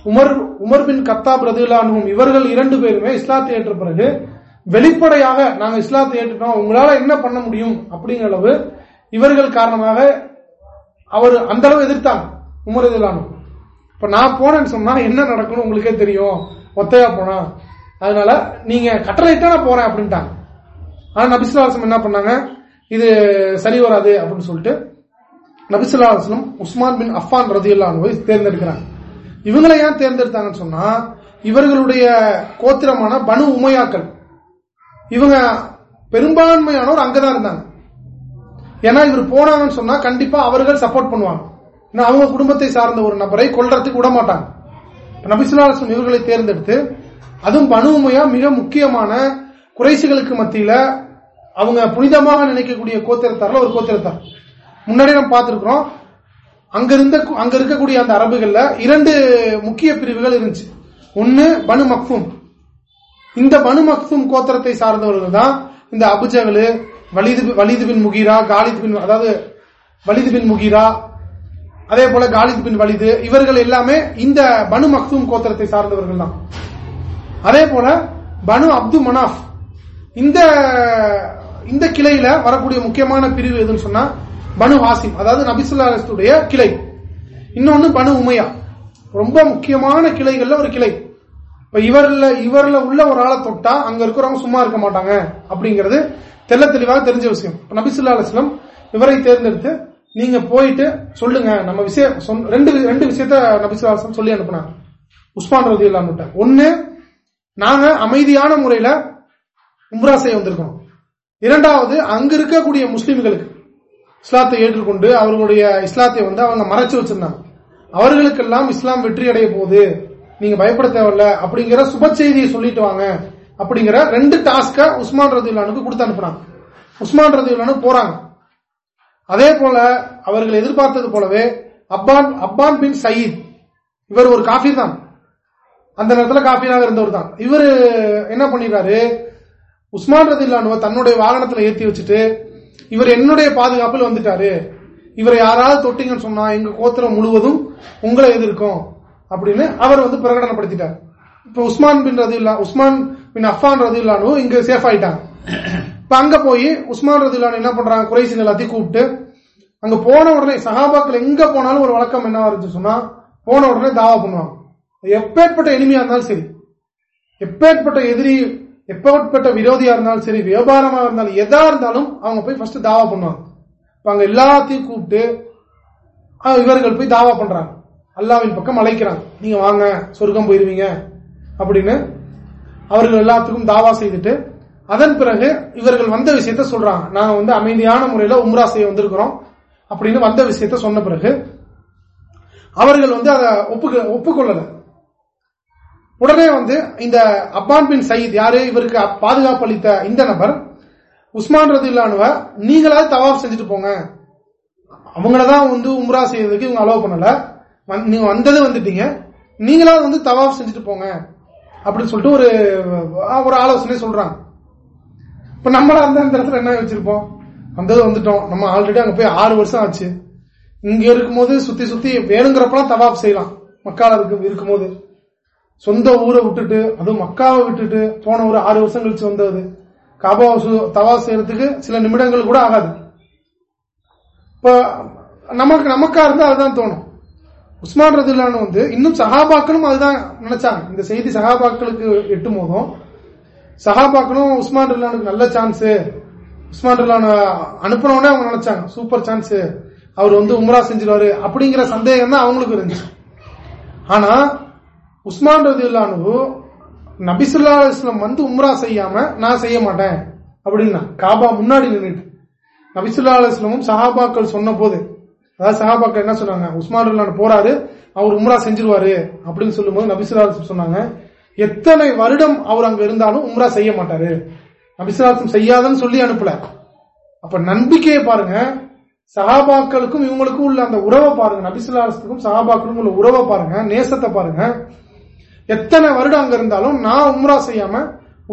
உமர் உமர் பின் கத்தாப் ரதுல்லானும் இவர்கள் இரண்டு பேருமே இஸ்லாத்தை ஏற்ற பிறகு வெளிப்படையாக நாங்க இஸ்லாத்தை ஏற்றுட்டோம் உங்களால என்ன பண்ண முடியும் அப்படிங்கிற அளவு இவர்கள் காரணமாக அவர் அந்த அளவு எதிர்த்தாங்க உமர் ரதுல்லானு இப்ப நான் போனேன்னு சொன்னா என்ன நடக்கணும் உங்களுக்கே தெரியும். ஒத்தையா போனா அதனால நீங்க கட்டளையிட்டா நான் போறேன் அப்படின்ட்டாங்க. ஆனா நபிசுல்லாசம் என்ன பண்ணாங்க? இது சரி வராது அப்படின்னு சொல்லிட்டு நபிசுல்லாஸ்லம் உஸ்மான் பின் அஃபான் போய் தேர்ந்தெடுக்கிறாங்க. இவங்களை ஏன் தேர்ந்தெடுத்தாங்கன்னு சொன்னா இவர்களுடைய கோத்திரமான பனு உமையாக்கள். இவங்க பெரும்பான்மையானோர் அங்கதான் இருந்தாங்க. ஏன்னா இவர் போனாங்கன்னு சொன்னா கண்டிப்பா அவர்கள் சப்போர்ட் பண்ணுவாங்க. ஏன்னா அவங்க குடும்பத்தை சார்ந்த ஒரு நபரை கொல்றதுக்கு விட மாட்டாங்க நபிசுல்லாசம் இவர்களை தேர்ந்தெடுத்து அதுவும் பனுமையா மிக முக்கியமான குறைசுகளுக்கு மத்தியில அவங்க புனிதமாக நினைக்கக்கூடிய கோத்திரத்தார்ல ஒரு கோத்திரத்தார். முன்னாடி நம்ம பார்த்திருக்கிறோம். அங்க இருந்த அங்க இருக்கக்கூடிய அந்த அரபுகள்ல இரண்டு முக்கிய பிரிவுகள் இருந்துச்சு. ஒன்னு பனு மக்தும் இந்த பனு மக்தும் கோத்திரத்தை சார்ந்தவர்கள் தான் இந்த அபுஜகலு வலிது வலிது பின் முகீரா காலித் பின் அதாவது வலிது பின் முகீரா அதே போல காலித் பின் வலிது இவர்கள் எல்லாமே இந்த பனு மக்தும் கோத்திரத்தை சார்ந்தவர்கள் தான். அதே போல பனு அப்து மனாஃப். இந்த இந்த கிளையில வரக்கூடிய முக்கியமான பிரிவு எதுன்னு சொன்னா பனு ஹாசிம் அதாவது நபிசுல்லாத்துடைய கிளை. இன்னொன்னு பனு உமையா. ரொம்ப முக்கியமான கிளைகள்ல ஒரு கிளை. இப்ப இவர்ல இவர்ல உள்ள ஒரு ஆளை தொட்டா அங்க இருக்கிறவங்க சும்மா இருக்க மாட்டாங்க அப்படிங்கிறது தெல்ல தெளிவாக தெரிஞ்ச விஷயம். நபிசுல்லா அலுவலம் இவரை தேர்ந்தெடுத்து நீங்க போயிட்டு சொல்லுங்க நம்ம விஷயம் ரெண்டு ரெண்டு விஷயத்த நபிசுல்லா சொல்லி அனுப்புனாங்க. உஸ்மான் ரதி இல்லாம ஒன்னு நாங்க அமைதியான முறையில உம்ரா செய்ய வந்திருக்கோம். இரண்டாவது அங்க இருக்கக்கூடிய முஸ்லிம்களுக்கு இஸ்லாத்தை ஏற்றுக்கொண்டு அவர்களுடைய இஸ்லாத்தை வந்து அவங்க மறைச்சு வச்சிருந்தாங்க. அவர்களுக்கெல்லாம் இஸ்லாம் வெற்றி அடைய போகுது. நீங்க பயப்பட தேவையில்ல. அப்படிங்கிற சுப செய்தியை சொல்லிட்டு வாங்க. அப்படிங்கிற ரெண்டு டாஸ்க உஸ்மான் ரதியுல்லானுக்கு கொடுத்து அனுப்புனாங்க உஸ்மான் ரதியுல்லானு போறாங்க. அதே போல அவர்கள் எதிர்பார்த்தது போலவே அப்பான் அப்பான் பின் சயீத். இவர் ஒரு காஃபி தான். அந்த நேரத்தில் காஃபீராக இருந்தவர் தான் இவர் என்ன பண்ணிடுறாரு உஸ்மான் ரதில்லானுவ தன்னுடைய வாகனத்தில் ஏற்றி வச்சுட்டு இவர் என்னுடைய பாதுகாப்பில் வந்துட்டாரு. இவரை யாராவது தொட்டிங்கன்னு சொன்னா எங்க கோத்திரம் முழுவதும் உங்களை எதிர்க்கும் அப்படின்னு அவர் வந்து பிரகடனப்படுத்திட்டார். இப்ப உஸ்மான் பின் ரதி உஸ்மான் பின் அஃபான் ரதில்லானு இங்க சேஃப் ஆயிட்டாங்க. இப்ப அங்க போய் உஸ்மான் ரதில்லானு என்ன பண்றாங்க? குறைசிகள் எல்லாத்தையும் கூப்பிட்டு அங்க போன உடனே சகாபாக்கள் எங்க போனாலும் ஒரு வழக்கம் என்ன இருந்துச்சு சொன்னா போன உடனே தாவா பண்ணுவாங்க. எப்பேற்பட்ட எளிமையா இருந்தாலும் சரி எப்பேற்பட்ட எதிரி எப்பேற்பட்ட விரோதியா இருந்தாலும் சரி வியாபாரமா இருந்தாலும் எதா இருந்தாலும் அவங்க போய் ஃபர்ஸ்ட் தாவா பண்ணுவாங்க. இப்ப அங்க எல்லாத்தையும் கூப்பிட்டு இவர்கள் போய் தாவா பண்றாங்க. அல்லாவின் பக்கம் அழைக்கிறாங்க. நீங்க வாங்க சொர்க்கம் போயிருவீங்க அப்படின்னு அவர்கள் எல்லாத்துக்கும் தாவா செய்துட்டு அதன் பிறகு இவர்கள் வந்த விஷயத்த சொல்றாங்க. நாங்க வந்து அமைதியான முறையில உம்ரா செய்ய வந்திருக்கிறோம் அப்படின்னு வந்த விஷயத்த சொன்ன பிறகு அவர்கள் வந்து அதை ஒப்புக்க ஒப்புக்கொள்ளல. உடனே வந்து இந்த அப்பான் பின் சயீத் யாரு? இவருக்கு பாதுகாப்பு அளித்த இந்த நபர் உஸ்மான் ரதில்லானுவ நீங்களாவது தவாப் செஞ்சுட்டு போங்க. அவங்களதான் வந்து உம்ரா செய்யறதுக்கு இவங்க அலோவ் பண்ணல. நீங்க வந்தது வந்துட்டீங்க. நீங்களாவது வந்து தவாப் செஞ்சுட்டு போங்க. அப்படின்னு சொல்லிட்டு ஒரு ஒரு ஆலோசனை சொல்றாங்க. இப்ப நம்மள அந்த இடத்துல என்ன வச்சிருப்போம்? வந்தது வந்துட்டோம். நம்ம ஆல்ரெடி அங்க போய் ஆறு வருஷம் ஆச்சு. இங்க இருக்கும்போது சுத்தி சுத்தி வேணுங்கிறப்பெல்லாம் தவாப் செய்யலாம். மக்கால இருக்கும் இருக்கும்போது. சொந்த ஊரை விட்டுட்டு அதுவும் மக்காவை விட்டுட்டு போன ஒரு ஆறு வருஷம் கழிச்சு வந்தது. காபா தவா செய்யறதுக்கு சில நிமிடங்கள் கூட ஆகாது. இப்ப நமக்கு நமக்கா இருந்தா அதுதான் தோணும். உஸ்மான் ரதுல்லான்னு வந்து இன்னும் சகாபாக்களும் அதுதான் நினைச்சாங்க. இந்த செய்தி சகாபாக்களுக்கு எட்டும் போதும். சகாபாக்களும் உஸ்மான் ரல்லானுக்கு நல்ல சான்ஸ் உஸ்மான் ரல்லான அனுப்பினோடனே அவங்க நினைச்சாங்க. சூப்பர் சான்ஸ் அவர் வந்து உம்ரா செஞ்சிருவாரு. அப்படிங்கிற சந்தேகம் தான் அவங்களுக்கு இருந்துச்சு. ஆனா உஸ்மான் ரதி இல்லானு நபிசுல்லா இஸ்லாம் வந்து உம்ரா செய்யாம நான் செய்ய மாட்டேன் அப்படின்னா காபா முன்னாடி நின்றுட்டு நபிசுல்லா இஸ்லமும் சஹாபாக்கள் சொன்ன போது அதாவது சஹாபாக்கள் என்ன சொன்னாங்க உஸ்மான் போறாரு அவர் உம்ரா செஞ்சிருவாரு அப்படின்னு சொல்லும் போது நபிசுல்லா சொன்னாங்க எத்தனை வருடம் அவர் அங்க இருந்தாலும் உம்ரா செய்ய மாட்டாரு. நபிசுல்லாசம் செய்யாதன்னு சொல்லி அனுப்பல. அப்ப நம்பிக்கையை பாருங்க சஹாபாக்களுக்கும் இவங்களுக்கும் உள்ள அந்த உறவை பாருங்க நபிசுல்லாசத்துக்கும் சஹாபாக்களுக்கும் உள்ள உறவை பாருங்க நேசத்தை பாருங்க. எத்தனை வருடம் அங்க இருந்தாலும் நான் உம்ரா செய்யாம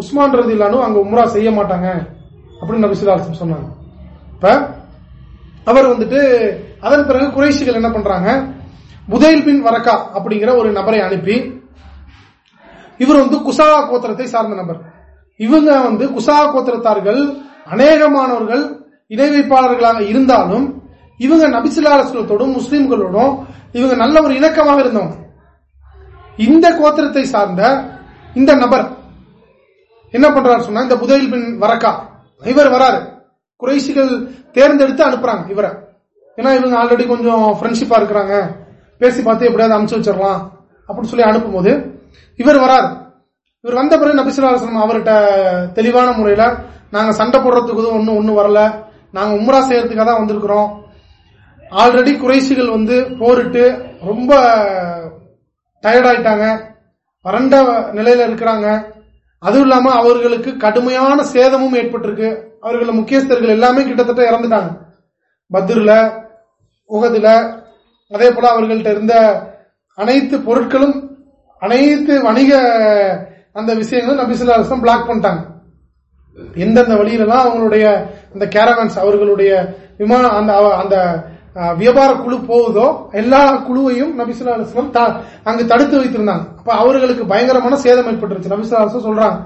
உஸ்மான் ரதிலானும் அங்க உம்ரா செய்ய மாட்டாங்க அப்படின்னு நபிசுல்லாசம் சொன்னாங்க. இப்ப அவர் வந்துட்டு அதன் பிறகு குறைசிகள் என்ன பண்றாங்க? புதைல் பின் வரக்கா அப்படிங்கிற ஒரு நபரை அனுப்பி இவர் வந்து குசாவா கோத்திரத்தை சார்ந்த நபர். இவங்க வந்து குசா கோத்திரத்தார்கள் அநேகமானவர்கள் இணை வைப்பாளர்களாக இருந்தாலும் இவங்க நபிசுல்லாஸ்லத்தோடும் முஸ்லீம்களோடும் இவங்க நல்ல ஒரு இணக்கமாக இருந்தவங்க. இந்த கோத்திரத்தை சார்ந்த இந்த நபர் என்ன பண்றாரு சொன்னா இந்த புதையில் பின் வரக்கா. இவர் வராரு. குறைசிகள் தேர்ந்தெடுத்து அனுப்புறாங்க இவரை. ஏன்னா இவங்க ஆல்ரெடி கொஞ்சம் ஃப்ரெண்ட்ஷிப்பா இருக்கிறாங்க. பேசி பார்த்து எப்படியாவது அனுப்பிச்சு வச்சிடலாம் அப்படின்னு சொல்லி அனுப்பும் போது இவர் வராரு. இவர் வந்த பிறகு நபிசுல்லாசனம் அவர்கிட்ட தெளிவான முறையில நாங்க சண்டை போடுறதுக்கு இதுவும் ஒன்றும் ஒன்றும் வரல. நாங்க உம்ரா செய்யறதுக்காக தான் வந்திருக்கிறோம். ஆல்ரெடி குறைசிகள் வந்து போரிட்டு ரொம்ப டயர்டாயிட்டாங்க வறண்ட நிலையில இருக்கிறாங்க. அதுவும் இல்லாம அவர்களுக்கு கடுமையான சேதமும் ஏற்பட்டிருக்கு. அவர்கள் முக்கியஸ்தர்கள் எல்லாமே கிட்டத்தட்ட இறந்துட்டாங்க. பத்ருல உகதுல அதே போல அவர்கள்ட்ட இருந்த அனைத்து பொருட்களும் அனைத்து வணிக அந்த விஷயங்களும் நபிசுல்லா அலிஸ்லாம் பிளாக் பண்ணிட்டாங்க. எந்தெந்த வழியிலலாம் அவங்களுடைய அந்த கேரவன்ஸ் அவர்களுடைய விமான அந்த அந்த வியாபார குழு போகுதோ எல்லா குழுவையும் நபிசுல்லா அலுவலம் அங்கு தடுத்து வைத்திருந்தாங்க. அப்ப அவர்களுக்கு பயங்கரமான சேதம் ஏற்பட்டுருச்சு. நபிசுல்லா அலுவலம் சொல்றாங்க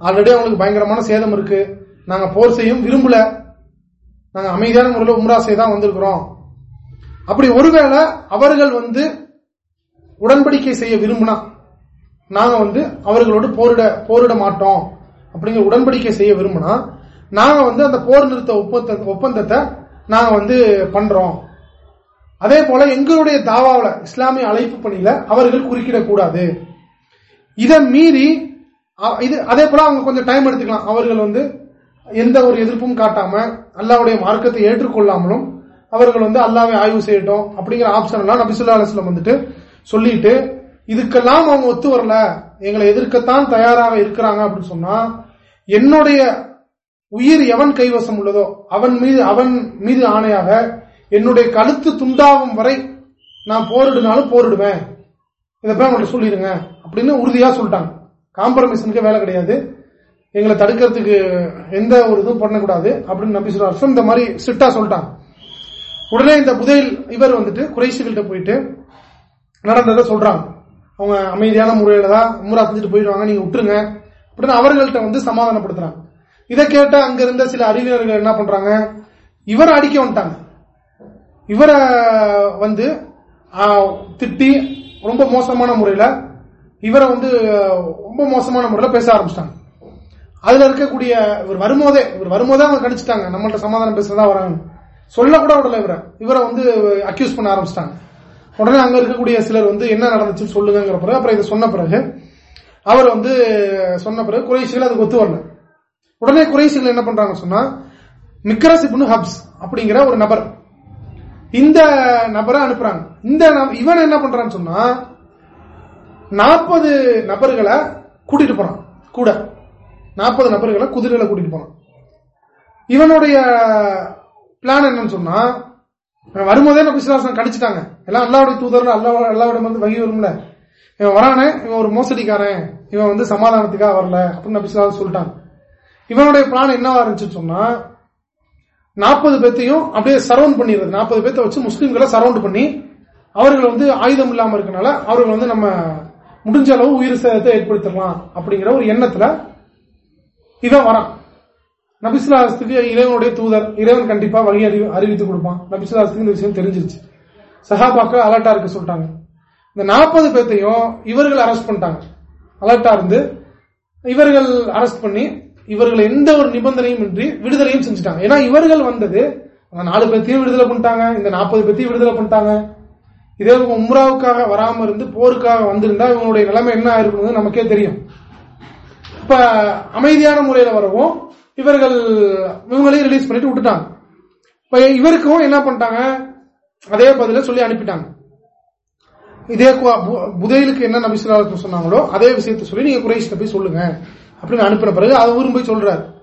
ஆல்ரெடி அவங்களுக்கு பயங்கரமான சேதம் இருக்கு. நாங்க போர் செய்யும் விரும்பல. நாங்க அமைதியான முறையில் உம்ரா தான் வந்திருக்கிறோம். அப்படி ஒருவேளை அவர்கள் வந்து உடன்படிக்கை செய்ய விரும்பினா நாங்க வந்து அவர்களோடு போரிட போரிட மாட்டோம் அப்படிங்கிற உடன்படிக்கை செய்ய விரும்பினா நாங்க வந்து அந்த போர் நிறுத்த ஒப்பந்தத்தை நாங்க வந்து பண்றோம். அதே போல எங்களுடைய தாவாவில் இஸ்லாமிய அழைப்பு பணியில அவர்கள் குறுக்கிடக்கூடாது. இதை மீறி இது அதே போல அவங்க கொஞ்சம் டைம் எடுத்துக்கலாம். அவர்கள் வந்து எந்த ஒரு எதிர்ப்பும் காட்டாம அல்லாவுடைய மார்க்கத்தை ஏற்றுக்கொள்ளாமலும் அவர்கள் வந்து அல்லாவை ஆய்வு செய்யட்டும் அப்படிங்கிற ஆப்ஷன் எல்லாம் நபிசுல்லா அலுவலம் வந்துட்டு சொல்லிட்டு இதுக்கெல்லாம் அவங்க ஒத்து வரல. எங்களை எதிர்க்கத்தான் தயாராக இருக்கிறாங்க அப்படின்னு சொன்னா என்னுடைய உயிர் எவன் கைவசம் உள்ளதோ அவன் மீது அவன் மீது ஆணையாக என்னுடைய கழுத்து துண்டாகும் வரை நான் போரிடுனாலும் போரிடுவேன். இதை போய் அவங்கள்ட்ட சொல்லிடுங்க. அப்படின்னு உறுதியா சொல்லிட்டாங்க. காம்ப்ரமைஷனுக்கு வேலை கிடையாது. எங்களை தடுக்கிறதுக்கு எந்த ஒரு இதுவும் பண்ணக்கூடாது அப்படின்னு நம்பி சொல்றாரு. இந்த மாதிரி சிட்டா சொல்லிட்டாங்க. உடனே இந்த புதையில் இவர் வந்துட்டு குறைசிகள்கிட்ட போயிட்டு நடந்ததை சொல்றாங்க. அவங்க அமைதியான முறையில தான் உமரா செஞ்சுட்டு போயிடுவாங்க. நீங்க விட்டுருங்க. அப்படின்னு அவர்கள்ட்ட வந்து சமாதானப்படுத்துறாங்க. இதை கேட்ட அங்க இருந்த சில அறிஞர்கள் என்ன பண்றாங்க? இவரை அடிக்க வந்துட்டாங்க. இவரை வந்து திட்டி ரொம்ப மோசமான முறையில இவரை வந்து ரொம்ப மோசமான முறையில பேச ஆரம்பிச்சிட்டாங்க. அதுல இருக்கக்கூடிய இவர் வரும்போதே இவர் வரும்போதே அவங்க கடிச்சிட்டாங்க நம்மள்ட்ட சமாதானம் பேசதான் வராங்க சொல்லக்கூட விடல இவரை. இவரை வந்து அக்யூஸ் பண்ண ஆரம்பிச்சிட்டாங்க. உடனே அங்க இருக்கக்கூடிய சிலர் வந்து என்ன நடந்துச்சுன்னு சொல்லுங்கிற பிறகு அப்புறம் இதை சொன்ன பிறகு அவர் வந்து சொன்ன பிறகு குறைசிகள் அதுக்கு ஒத்து வரல. உடனே குறைசிகள் என்ன பண்றாங்க சொன்னா மிக்ரஸ் ஹப்ஸ் அப்படிங்கிற ஒரு நபர் இந்த நபரை அனுப்புறாங்க. இந்த இவன் என்ன பண்றான்னு சொன்னா நாற்பது நபர்களை கூட்டிட்டு போறான். கூட. நாற்பது நபர்களை குதிரைகளை கூட்டிட்டு போனான் இவனுடைய பிளான் என்னன்னு சொன்னா வரும்போதே விசுவாசம் கடிச்சிட்டாங்க. எல்லாம் அல்லாவுடைய தூதர் அல்லா அல்லாவோட வந்து வகி வரும்ல. இவன் வரானே இவன் ஒரு மோசடிக்காரன் இவன் வந்து சமாதானத்துக்காக வரல அப்படின்னு நபிசுலாசம் சொல்லிட்டாங்க. இவனுடைய பிளான் என்னவா இருந்துச்சுன்னு சொன்னா நாற்பது பேர்த்தையும் அப்படியே சரௌண்ட் பண்ணிடுறது. நாற்பது பேர்த்த வச்சு முஸ்லீம்களை சரௌண்ட் பண்ணி அவர்கள் வந்து ஆயுதம் இல்லாம இருக்கனால அவர்கள் வந்து நம்ம முடிஞ்ச அளவு உயிர் சேதத்தை ஏற்படுத்தலாம் அப்படிங்கிற ஒரு எண்ணத்துல இதான் வரான். நபிசுலாசத்துக்கு இறைவனுடைய தூதர் இறைவன் கண்டிப்பா வகை அறிவி அறிவித்து கொடுப்பான். நபிசுலாசத்துக்கு இந்த விஷயம் தெரிஞ்சிருச்சு. சஹாபாக்கள் அலர்ட்டா இருக்க சொல்லிட்டாங்க. இந்த நாற்பது பேர்த்தையும் இவர்கள் அரெஸ்ட் பண்ணிட்டாங்க. அலர்ட்டா இருந்து இவர்கள் அரெஸ்ட் பண்ணி இவர்கள் எந்த ஒரு நிபந்தனையும் இன்றி விடுதலையும் செஞ்சுட்டாங்க. ஏன்னா இவர்கள் வந்தது நாலு பேர்த்தையும் விடுதலை பண்ணிட்டாங்க இந்த நாற்பது பேர்த்தையும் விடுதலை பண்ணிட்டாங்க. இதே உம்ராவுக்காக வராம இருந்து போருக்காக வந்திருந்தா இவங்களுடைய நிலைமை என்ன ஆயிருக்கும் நமக்கே தெரியும். இப்ப அமைதியான முறையில வரவும் இவர்கள் இவங்களையும் ரிலீஸ் பண்ணிட்டு விட்டுட்டாங்க. இப்ப இவருக்கும் என்ன பண்ணிட்டாங்க? அதே பதில சொல்லி அனுப்பிட்டாங்க. இதே புதையிலுக்கு என்ன நபிசுல்லா சொன்னாங்களோ அதே விஷயத்த சொல்லி நீங்க குறைசிட்ட போய் சொல்லுங்க. அப்படின்னு அனுப்பின பிறகு அது ஊரும் போய் சொல்றாரு.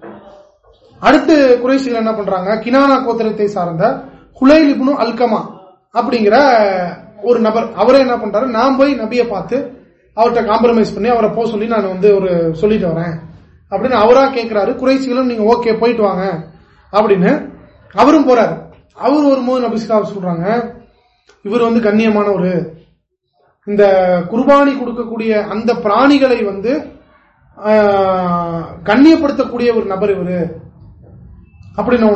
அடுத்து குறைசிகள் என்ன பண்றாங்க? கினானா கோத்திரத்தை சார்ந்த ஹுலைலிபுனு அல்கமா அப்படிங்கிற ஒரு நபர். அவரே என்ன பண்றாரு? நான் போய் நபியை பார்த்து அவர்கிட்ட காம்ப்ரமைஸ் பண்ணி அவரை போக சொல்லி நான் வந்து ஒரு சொல்லிட்டு வரேன். அப்படின்னு அவரா கேட்கிறாரு குறைசிகளும் நீங்க ஓகே போயிட்டு வாங்க. அப்படின்னு அவரும் போறாரு. அவர் ஒரு போது சொல்றாங்க. இவர் வந்து கண்ணியமானவர். இந்த குர்பானி கொடுக்கக்கூடிய அந்த பிராணிகளை வந்து கண்ணியப்படுத்தக்கூடிய ஒரு நபர் இவரு. அப்படின்னு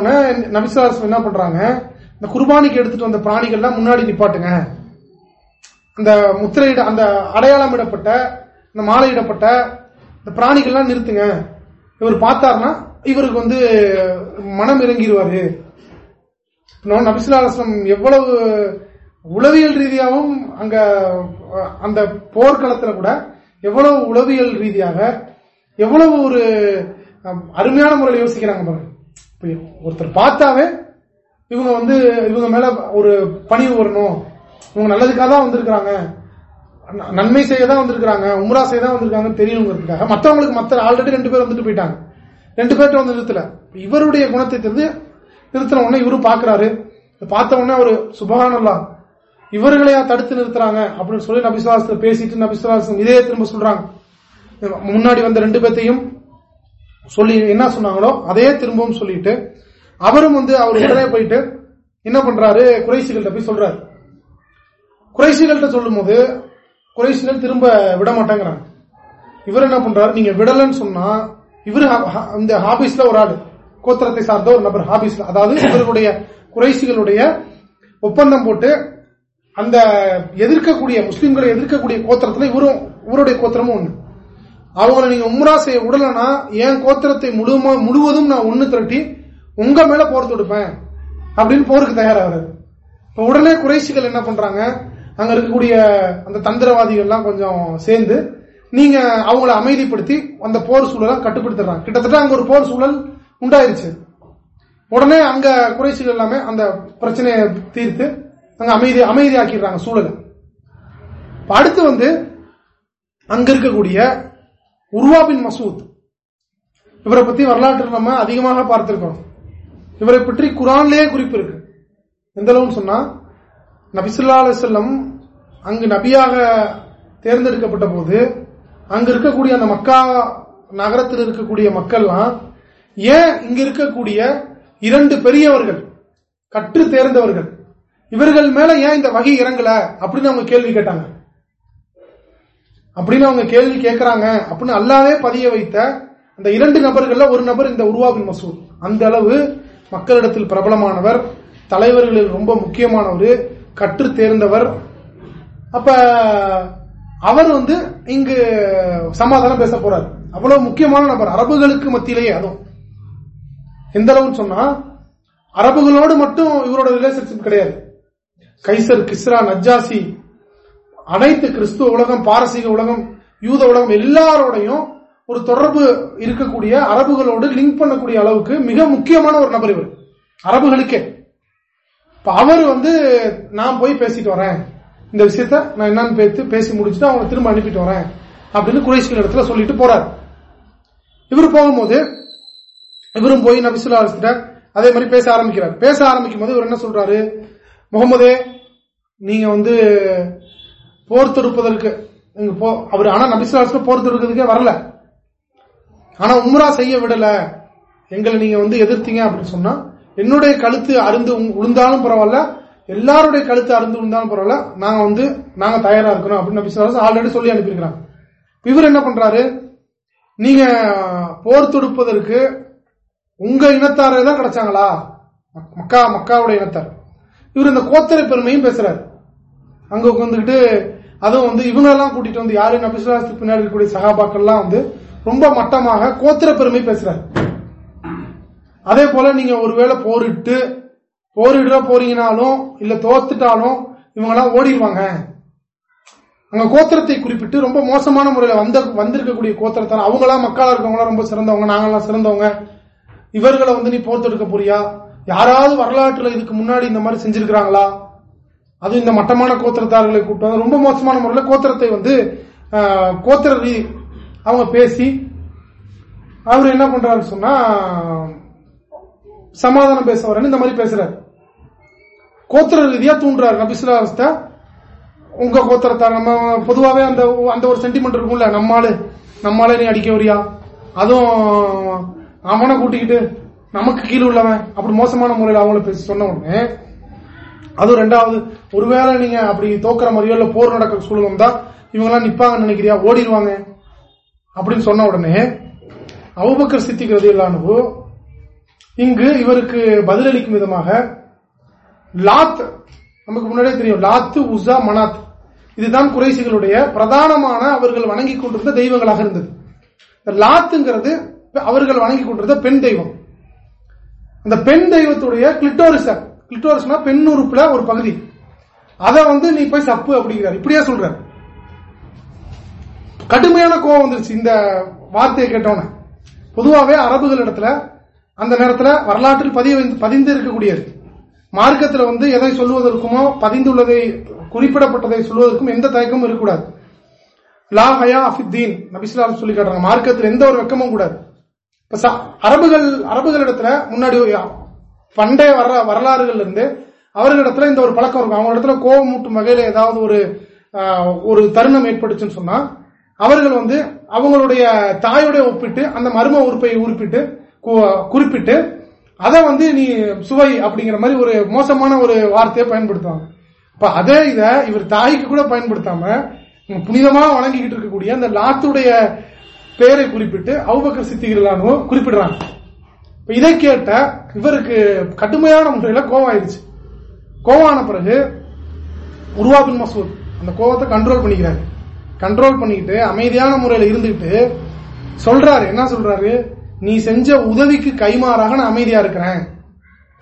நபிசுலாசம் என்ன பண்றாங்க? இந்த குர்பானிக்கு எடுத்துட்டு வந்த பிராணிகள்லாம் முன்னாடி நிப்பாட்டுங்க. அந்த முத்திரையிட அந்த அடையாளம் இடப்பட்ட இந்த மாலையிடப்பட்ட இந்த பிராணிகள்லாம் நிறுத்துங்க. இவர் பார்த்தாருன்னா இவருக்கு வந்து மனம் இறங்கிடுவாரு நபிசுலாசம் எவ்வளவு உளவியல் ரீதியாகவும் அங்க அந்த போர்க்களத்துல கூட எவ்வளவு உளவியல் ரீதியாக எவ்வளவு ஒரு அருமையான முறையில் யோசிக்கிறாங்க பாருங்க. ஒருத்தர் பார்த்தாவே இவங்க வந்து இவங்க மேல ஒரு பணிவு வரணும். இவங்க நல்லதுக்காக தான் வந்திருக்கிறாங்க. ந- நன்மை செய்ய தான் வந்திருக்காங்க உம்ரா செய்ய தான் வந்திருக்காங்க தெரியணுங்கிறதுக்காக மற்றவங்களுக்கு மற்ற ஆல்ரெடி ரெண்டு பேர் வந்துட்டு போயிட்டாங்க. ரெண்டு பேர்ட்ட வந்து நிறுத்தல. இவருடைய குணத்தை தெரிந்து நிறுத்தின உடனே இவரும் பாக்குறாரு. பார்த்த உடனே அவரு சுபகானல்லா இவர்களையா தடுத்து நிறுத்துறாங்க. அப்படின்னு சொல்லி நபிசுவாசத்தை பேசிட்டு நபிசுவாசம் இதே திரும்ப சொல்றாங்க. முன்னாடி வந்த ரெண்டு பேர்த்தையும் சொல்லி என்ன சொன்னாங்களோ அதே திரும்பவும் சொல்லிட்டு அவரும் வந்து அவர் உடனே போயிட்டு என்ன பண்றாரு? குறைசிகள்கிட்ட போய் சொல்றாரு. குறைசிகள்கிட்ட சொல்லும் போது குறைசிகள் திரும்ப விட மாட்டேங்கிறாங்க. இவர் என்ன பண்றாரு? நீங்க விடலன்னு சொன்னா இவர் இந்த ஹாபீஸ்ல ஒரு ஆள். கோத்திரத்தை சார்ந்த ஒரு நபர் ஹாபீஸ்ல. அதாவது இவர்களுடைய குறைசிகளுடைய ஒப்பந்தம் போட்டு அந்த எதிர்க்கக்கூடிய முஸ்லிம்களை எதிர்க்கக்கூடிய கோத்திரத்துல இவரும் இவருடைய கோத்திரமும் ஒண்ணு. அவங்கள நீங்க உம்ரா செய்ய விடலனா என் கோத்திரத்தை முழுமா முழுவதும் நான் ஒண்ணு திரட்டி உங்க மேல போர் தொடுப்பேன் அப்படின்னு போருக்கு தயாராகிறாரு. இப்ப உடனே குறைசிகள் என்ன பண்றாங்க? அங்க இருக்கக்கூடிய அந்த தந்திரவாதிகள் எல்லாம் கொஞ்சம் சேர்ந்து நீங்க அவங்கள அமைதிப்படுத்தி அந்த போர் சூழலாம் கட்டுப்படுத்துறாங்க கிட்டத்தட்ட அங்க ஒரு போர் சூழல் உண்டாயிருச்சு. உடனே அங்க குறைசிகள் எல்லாமே அந்த பிரச்சனையை தீர்த்து அங்க அமைதி அமைதியாக்கிடுறாங்க சூழலை. அடுத்து வந்து அங்க இருக்கக்கூடிய உருவா பின் மசூத். இவரை பத்தி வரலாற்று நம்ம அதிகமாக பார்த்திருக்கோம் இவரை பற்றி குரான்லேயே குறிப்பு இருக்கு எந்த அளவுன்னு சொன்னா நபிசுல்லா அலிசல்லம் அங்கு நபியாக தேர்ந்தெடுக்கப்பட்ட போது அங்கு இருக்கக்கூடிய அந்த மக்கா நகரத்தில் இருக்கக்கூடிய மக்கள்லாம் ஏன் இங்க இருக்கக்கூடிய இரண்டு பெரியவர்கள் கற்று தேர்ந்தவர்கள் இவர்கள் மேல ஏன் இந்த வகை இறங்கல அப்படின்னு அவங்க கேள்வி கேட்டாங்க. அப்படின்னு அவங்க கேள்வி கேட்கறாங்க அப்படின்னு அல்லாவே பதிய வைத்த அந்த இரண்டு நபர்கள்ல ஒரு நபர் இந்த உருவாபின் மசூத். அந்த அளவு மக்களிடத்தில் பிரபலமானவர் தலைவர்களில் ரொம்ப முக்கியமானவர் கற்று தேர்ந்தவர். அப்ப அவர் வந்து இங்கு சமாதானம் பேச போறார். அவ்வளவு முக்கியமான நபர் அரபுகளுக்கு மத்தியிலேயே அதுவும். எந்த அளவுன்னு சொன்னா அரபுகளோடு மட்டும் இவரோட ரிலேஷன்ஷிப் கிடையாது. கைசர் கிஸ்ரா நஜ்ஜாசி அனைத்து கிறிஸ்துவ உலகம் பாரசீக உலகம் யூத உலகம் எல்லாரோடையும் ஒரு தொடர்பு இருக்கக்கூடிய அரபுகளோடு லிங்க் பண்ணக்கூடிய அளவுக்கு மிக முக்கியமான ஒரு நபர் இவர். அரபுகளுக்கே. இப்ப அவர் வந்து நான் போய் பேசிட்டு வரேன். இந்த விஷயத்த நான் என்னன்னு பேத்து பேசி முடிச்சுட்டு அவங்களை திரும்ப அனுப்பிட்டு வரேன். அப்படின்னு குறைசிகள் இடத்துல சொல்லிட்டு போறார். இவர் போகும்போது இவரும் போய் நபிசுல்லா அதே மாதிரி பேச ஆரம்பிக்கிறார். பேச ஆரம்பிக்கும் போது இவர் என்ன சொல்றாரு? முகமதே நீங்க வந்து போர் தொடுப்பதற்கு போ அவர் ஆனா நபிசுல்லா போர் தொடுக்கிறதுக்கே வரல. ஆனா உம்ரா செய்ய விடல. எங்களை நீங்க வந்து எதிர்த்தீங்க அப்படின்னு சொன்னா என்னுடைய கழுத்து அருந்து உளுந்தாலும் பரவாயில்ல எல்லாருடைய கழுத்து அருந்து விழுந்தாலும் பரவாயில்ல நாங்க வந்து நாங்க தயாரா இருக்கிறோம் அப்படின்னு நபி ஆல்ரெடி சொல்லி அனுப்பியிருக்கிறாங்க. இவர் என்ன பண்றாரு? நீங்க போர் தொடுப்பதற்கு உங்க இனத்தாரே தான் கிடைச்சாங்களா? மக்கா மக்காவுடைய இனத்தார். இவர் இந்த கோத்தரை பெருமையும் பேசுறாரு. அங்க உட்காந்துக்கிட்டு அதுவும் வந்து இவங்க எல்லாம் கூட்டிட்டு வந்து யாரு? நபிசுலாசத்துக்கு பின்னாடி இருக்கக்கூடிய சகாபாக்கள்லாம் வந்து ரொம்ப மட்டமாக கோத்திர பெருமை பேசுறாரு. அதே போல நீங்க ஒருவேளை போரிட்டு போரிடுற போறீங்கனாலும் இல்ல தோத்துட்டாலும் இவங்க எல்லாம் ஓடிடுவாங்க. அங்க கோத்திரத்தை குறிப்பிட்டு ரொம்ப மோசமான முறையில வந்த வந்திருக்கக்கூடிய கோத்திரத்தான அவங்களா மக்களா இருக்கவங்களா ரொம்ப சிறந்தவங்க நாங்களாம் சிறந்தவங்க. இவர்களை வந்து நீ போர்த்தெடுக்க போறியா? யாராவது வரலாற்றுல இதுக்கு முன்னாடி இந்த மாதிரி செஞ்சிருக்கிறாங்களா? அது இந்த மட்டமான கோத்திரத்தார்களை கூப்பிட்டு வந்து ரொம்ப மோசமான முறையில் கோத்திரத்தை வந்து கோத்திர அவங்க பேசி அவர் என்ன பண்றாரு சொன்னா சமாதானம் பேச வரேன்னு இந்த மாதிரி பேசுறாரு. கோத்திர ரீதியா தூண்டுறாரு. நபிசுலாஸ்த உங்க கோத்திரத்தார் நம்ம பொதுவாகவே அந்த அந்த ஒரு சென்டிமெண்ட் இருக்கும்ல நம்மாளு நம்மாலே நீ அடிக்க வரியா? அதுவும் அவனை கூட்டிக்கிட்டு நமக்கு கீழே உள்ளவன் அப்படி மோசமான முறையில் அவங்கள பேசி சொன்ன உடனே அதுவும் ரெண்டாவது ஒருவேளை நீங்க அப்படி தோக்குற மாதிரியோ இல்ல போர் நடக்கிற சூழல் வந்தா இவங்க எல்லாம் நிப்பாங்க நினைக்கிறியா? ஓடிடுவாங்க. அப்படின்னு சொன்ன உடனே அவுபக்கர் சித்திக்கிறது இல்லானவோ இங்கு இவருக்கு பதிலளிக்கும் விதமாக லாத் நமக்கு முன்னாடியே தெரியும் லாத்து உசா மனாத். இதுதான் குறைசிகளுடைய பிரதானமான அவர்கள் வணங்கி கொண்டிருந்த தெய்வங்களாக இருந்தது. லாத்துங்கிறது அவர்கள் வணங்கி கொண்டிருந்த பெண் தெய்வம். அந்த பெண் தெய்வத்துடைய கிளிட்டோரிசர் கிளிட்டோரிஸ்னா பெண் உறுப்புல ஒரு பகுதி. அதை வந்து நீ போய் சப்பு அப்படிங்கிறார். இப்படியே சொல்ற கடுமையான கோவம் வந்துருச்சு இந்த வார்த்தையை கேட்டோன்னு பொதுவாகவே அரபுகள் இடத்துல அந்த நேரத்தில் வரலாற்றில் பதிவு பதிந்து இருக்கக்கூடியது. மார்க்கத்தில் வந்து எதை சொல்வதற்குமோ பதிந்துள்ளதை குறிப்பிடப்பட்டதை சொல்வதற்கும் எந்த தயக்கமும் இருக்கக்கூடாது. லா ஹயா அஃபித்தீன் நபிஸ்லாம் சொல்லி காட்டுறாங்க. மார்க்கத்தில் எந்த ஒரு வெக்கமும் கூடாது. அரபுகள் அரபுகள் இடத்துல முன்னாடி பண்டைய வர வரலாறுகள் இருந்து அவர்களிடத்துல இந்த ஒரு பழக்கம் இருக்கும். அவங்க இடத்துல கோபம் மூட்டும் வகையில ஏதாவது ஒரு ஒரு தருணம் ஏற்பட்டுச்சுன்னு சொன்னா அவர்கள் வந்து அவங்களுடைய தாயோட ஒப்பிட்டு அந்த மர்ம உறுப்பை உறுப்பிட்டு குறிப்பிட்டு அதை வந்து நீ சுவை அப்படிங்கிற மாதிரி ஒரு மோசமான ஒரு வார்த்தையை பயன்படுத்துவாங்க. இப்ப அதே இத இவர் தாய்க்கு கூட பயன்படுத்தாம புனிதமா வணங்கிக்கிட்டு இருக்கக்கூடிய அந்த லாத்துடைய பெயரை குறிப்பிட்டு அவுபக்கர் சித்திகளானோ குறிப்பிடுறாங்க. இதை கேட்ட இவருக்கு கடுமையான முறையில கோவம் ஆயிடுச்சு கோவான பிறகு உருவாபின் மசூத் அந்த கோவத்தை கண்ட்ரோல் பண்ணிக்கிறாரு. கண்ட்ரோல் பண்ணிக்கிட்டு அமைதியான முறையில இருந்துகிட்டு சொல்றாரு. என்ன சொல்றாரு? நீ செஞ்ச உதவிக்கு கைமாறாக நான் அமைதியா இருக்கிறேன்.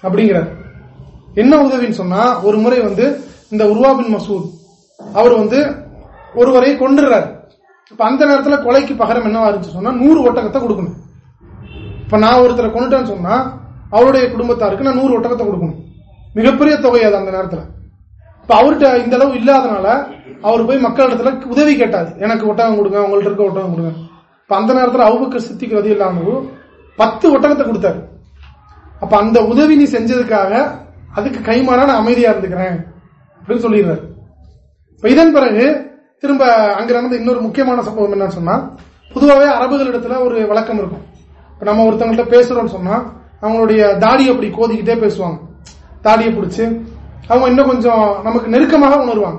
அப்படிங்கிறார். என்ன உதவின்னு சொன்னா ஒரு முறை வந்து இந்த உருவாபின் மசூத் அவர் வந்து ஒருவரை கொண்டுறாரு இப்ப அந்த நேரத்தில் கொலைக்கு பகரம் என்னவா இருந்துச்சு சொன்னா நூறு ஒட்டகத்தை கொடுக்கணும். இப்ப நான் ஒருத்தரை கொண்டுட்டேன்னு சொன்னா அவருடைய குடும்பத்தாருக்கு நான் நூறு ஒட்டகத்தை கொடுக்கணும். மிகப்பெரிய தொகை அது அந்த நேரத்தில். இப்ப அவர்கிட்ட இந்த அளவு இல்லாதனால அவர் போய் மக்களிடத்துல உதவி கேட்டாரு. எனக்கு ஒட்டகம் கொடுங்க உங்கள்ட்ட இருக்க ஒட்டகம் கொடுங்க. இப்ப அந்த நேரத்தில் அவுபக்க சித்திக்கிறது இல்லாமல் பத்து ஒட்டகத்தை கொடுத்தாரு. அப்ப அந்த உதவி நீ செஞ்சதுக்காக அதுக்கு கைமாறா நான் அமைதியா இருந்துக்கிறேன் அப்படின்னு சொல்லிடுறாரு. இதன் பிறகு திரும்ப அங்க நடந்த இன்னொரு முக்கியமான சம்பவம் என்னன்னு சொன்னா பொதுவாகவே அரபுகளிடத்துல ஒரு வழக்கம் இருக்கும். இப்போ நம்ம ஒருத்தவங்கள்ட்ட பேசுகிறோம்னு சொன்னால் அவங்களுடைய தாடியை அப்படி கோதிக்கிட்டே பேசுவாங்க. தாடியை பிடிச்சி அவங்க இன்னும் கொஞ்சம் நமக்கு நெருக்கமாக உணர்வாங்க.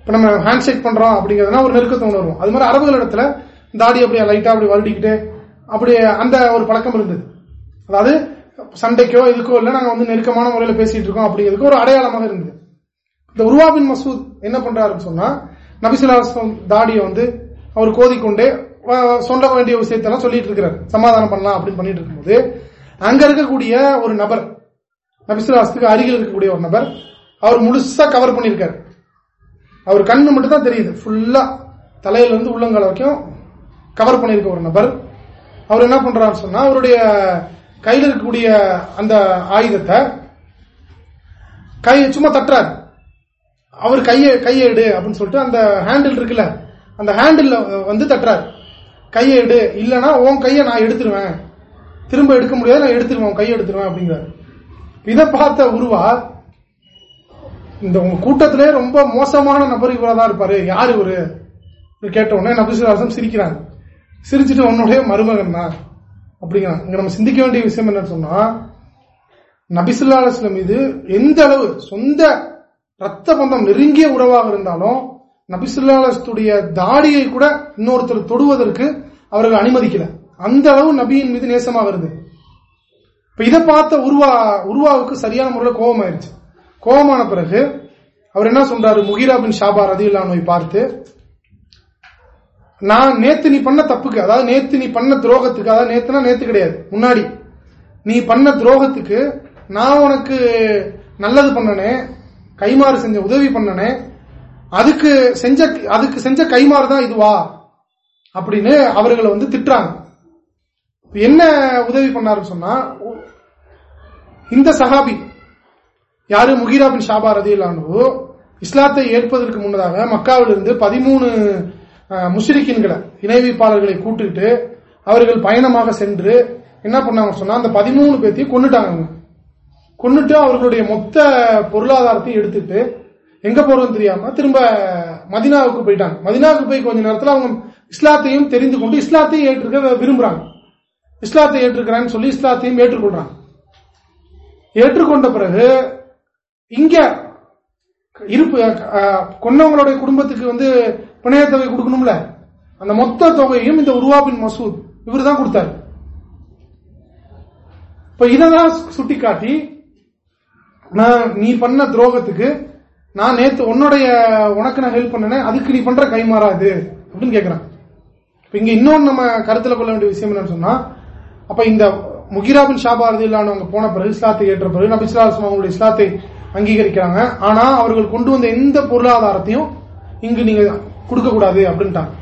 இப்போ நம்ம ஹேண்ட் ஷேக் பண்ணுறோம் அப்படிங்கிறதுனா ஒரு நெருக்கத்தை உணர்வோம். அது மாதிரி அரபுகள் இடத்துல தாடி அப்படியே லைட்டாக அப்படி வருடிக்கிட்டு அப்படி அந்த ஒரு பழக்கம் இருந்தது. அதாவது சண்டைக்கோ இதுக்கோ இல்லை நாங்கள் வந்து நெருக்கமான முறையில் பேசிகிட்டு இருக்கோம் அப்படிங்கிறதுக்கு ஒரு அடையாளமாக இருந்தது. இந்த உருவாபின் மசூத் என்ன பண்ணுறாருன்னு சொன்னால் நபிசுலாசம் தாடியை வந்து அவர் கோதிக்கொண்டே சொல்ல வேண்டிய விஷயத்தெல்லாம் சொல்லிட்டு இருக்கிறார். சமாதானம் பண்ணலாம் அப்படின்னு பண்ணிட்டு இருக்கும்போது அங்க இருக்கக்கூடிய ஒரு நபர் நபிசுலாசத்துக்கு அருகில் இருக்கக்கூடிய ஒரு நபர் அவர் முழுசா கவர் பண்ணிருக்காரு அவர் கண்ணு மட்டும் தான் தெரியுது. ஃபுல்லா தலையில இருந்து உள்ளங்கால வரைக்கும் கவர் பண்ணிருக்க ஒரு நபர். அவர் என்ன பண்றாரு சொன்னா அவருடைய கையில் இருக்கக்கூடிய அந்த ஆயுதத்தை கை சும்மா தட்டுறாரு. அவர் கையை கையை எடு அப்படின்னு சொல்லிட்டு அந்த ஹேண்டில் இருக்குல்ல அந்த ஹேண்டில் வந்து தட்டுறாரு. கையை எடு. இல்லைன்னா உன் கையை நான் எடுத்துருவேன். திரும்ப எடுக்க முடியாது நான் எடுத்துருவேன் உன் கையை எடுத்துருவேன் அப்படிங்கிறார். இதை பார்த்த உருவா இந்த உங்க கூட்டத்திலே ரொம்ப மோசமான நபர் இவரதான் இருப்பாரு. யார் இவரு? கேட்ட உடனே நபிசுவாசம் சிரிக்கிறாங்க சிரிச்சுட்டு உன்னுடைய மருமகன் தான் அப்படிங்கிறான். இங்க நம்ம சிந்திக்க வேண்டிய விஷயம் என்னன்னு சொன்னா நபிசுல்லா அலுவலம் மீது எந்த அளவு சொந்த ரத்த பந்தம் நெருங்கிய உறவாக இருந்தாலும் நபிசுல்லாத்துடைய தாடியை கூட இன்னொருத்தர் தொடுவதற்கு அவர்கள் அனுமதிக்கல. அந்த அளவு நபியின் மீது நேசமாக வருது. இப்ப இதை பார்த்த உருவா உருவாவுக்கு சரியான முறையில் கோபம் ஆயிடுச்சு கோபமான பிறகு அவர் என்ன சொல்றாரு? முகிரா பின் ஷாபா ரதியுல்லானோய் பார்த்து நான் நேத்து நீ பண்ண தப்புக்கு அதாவது நேத்து நீ பண்ண துரோகத்துக்கு அதாவது நேத்துனா நேத்து கிடையாது முன்னாடி. நீ பண்ண துரோகத்துக்கு நான் உனக்கு நல்லது பண்ணனே கைமாறு செஞ்ச உதவி பண்ணனே அதுக்கு செஞ்ச அதுக்கு செஞ்ச கைமாறு தான் இதுவா அப்படின்னு அவர்களை வந்து திட்டுறாங்க. என்ன உதவி பண்ணாருன்னு சொன்னா இந்த சஹாபி யாரு? முகிராபின் ஷாபா ரதியிலானோ இஸ்லாத்தை ஏற்பதற்கு முன்னதாக மக்காவிலிருந்து பதிமூணு முஷ்ரிக்கின்களை இணைவிப்பாளர்களை கூட்டுக்கிட்டு அவர்கள் பயணமாக சென்று என்ன பண்ணாங்க சொன்னா அந்த பதிமூணு பேர்த்தையும் கொண்டுட்டாங்க கொண்டுட்டு அவர்களுடைய மொத்த பொருளாதாரத்தையும் எடுத்துட்டு எங்க போறோம்னு தெரியாம திரும்ப மதினாவுக்கு போயிட்டாங்க. மதினாவுக்கு போய் கொஞ்ச நேரத்தில் அவங்க இஸ்லாத்தையும் தெரிந்து கொண்டு இஸ்லாத்தையும் ஏற்றுக்க விரும்புறாங்க. இஸ்லாத்தை ஏற்றுக்கிறான்னு சொல்லி இஸ்லாத்தையும் ஏற்றுக்கொள்றாங்க. ஏற்றுக்கொண்ட பிறகு இங்க இருப்பு கொன்னவங்களுடைய குடும்பத்துக்கு வந்து பிணைய தொகை கொடுக்கணும்ல? அந்த மொத்த தொகையும் இந்த உருவாபின் மசூத் இவர் தான் கொடுத்தாரு. இப்ப இதெல்லாம் சுட்டி காட்டி நான் நீ பண்ண துரோகத்துக்கு நான் நேத்து உன்னுடைய உனக்கு நான் ஹெல்ப் பண்ணேன் அதுக்கு நீ பண்ற கைமாறாது அப்படின்னு கேட்கிறான் இங்க இன்னொன்னு நம்ம கருத்துல கொள்ள வேண்டிய விஷயம் என்னன்னு சொன்னா அப்ப இந்த முகிராபின் ஷாபா அவங்க போன பிறகு இஸ்லாத்தை ஏற்ற பிறகு நபி அவங்களுடைய இஸ்லாத்தை அங்கீகரிக்கிறாங்க. ஆனா அவர்கள் கொண்டு வந்த எந்த பொருளாதாரத்தையும் இங்கு நீங்க கொடுக்க கூடாது அப்படின்ட்டாங்க.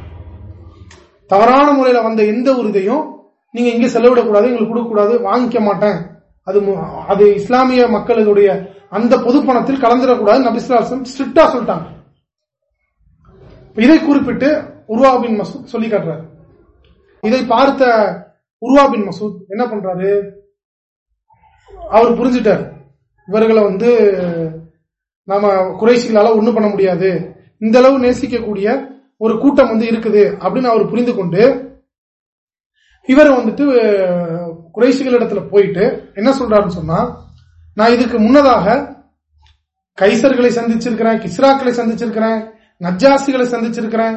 தவறான முறையில வந்த எந்த உறுதியும் நீங்க இங்க செலவிடக்கூடாது எங்களுக்கு கொடுக்கக்கூடாது வாங்கிக்க மாட்டேன். அது அது இஸ்லாமிய மக்களுடைய அந்த பொது பணத்தில் கலந்துடக்கூடாது நபிஸ்லாசம் ஸ்ட்ரிக்டா சொல்லிட்டாங்க. இதை குறிப்பிட்டு உருவா பின் மசூத் சொல்லி காட்டுறாரு. இதை பார்த்த உருவா பின் மசூத் என்ன பண்றாரு? அவர் புரிஞ்சிட்டாரு. இவர்களை வந்து நாம குறைசிகளால ஒண்ணும் பண்ண முடியாது. இந்த அளவு நேசிக்கக்கூடிய ஒரு கூட்டம் வந்து இருக்குது அப்படின்னு அவர் புரிந்து கொண்டு இவர் வந்துட்டு குறைசிகள் இடத்துல போயிட்டு என்ன சொல்றாருன்னு சொன்னா நான் இதுக்கு முன்னதாக கைசர்களை சந்திச்சிருக்கிறேன் கிஸ்ராக்களை சந்திச்சிருக்கிறேன் நஜாசிகளை சந்திச்சிருக்கிறேன்.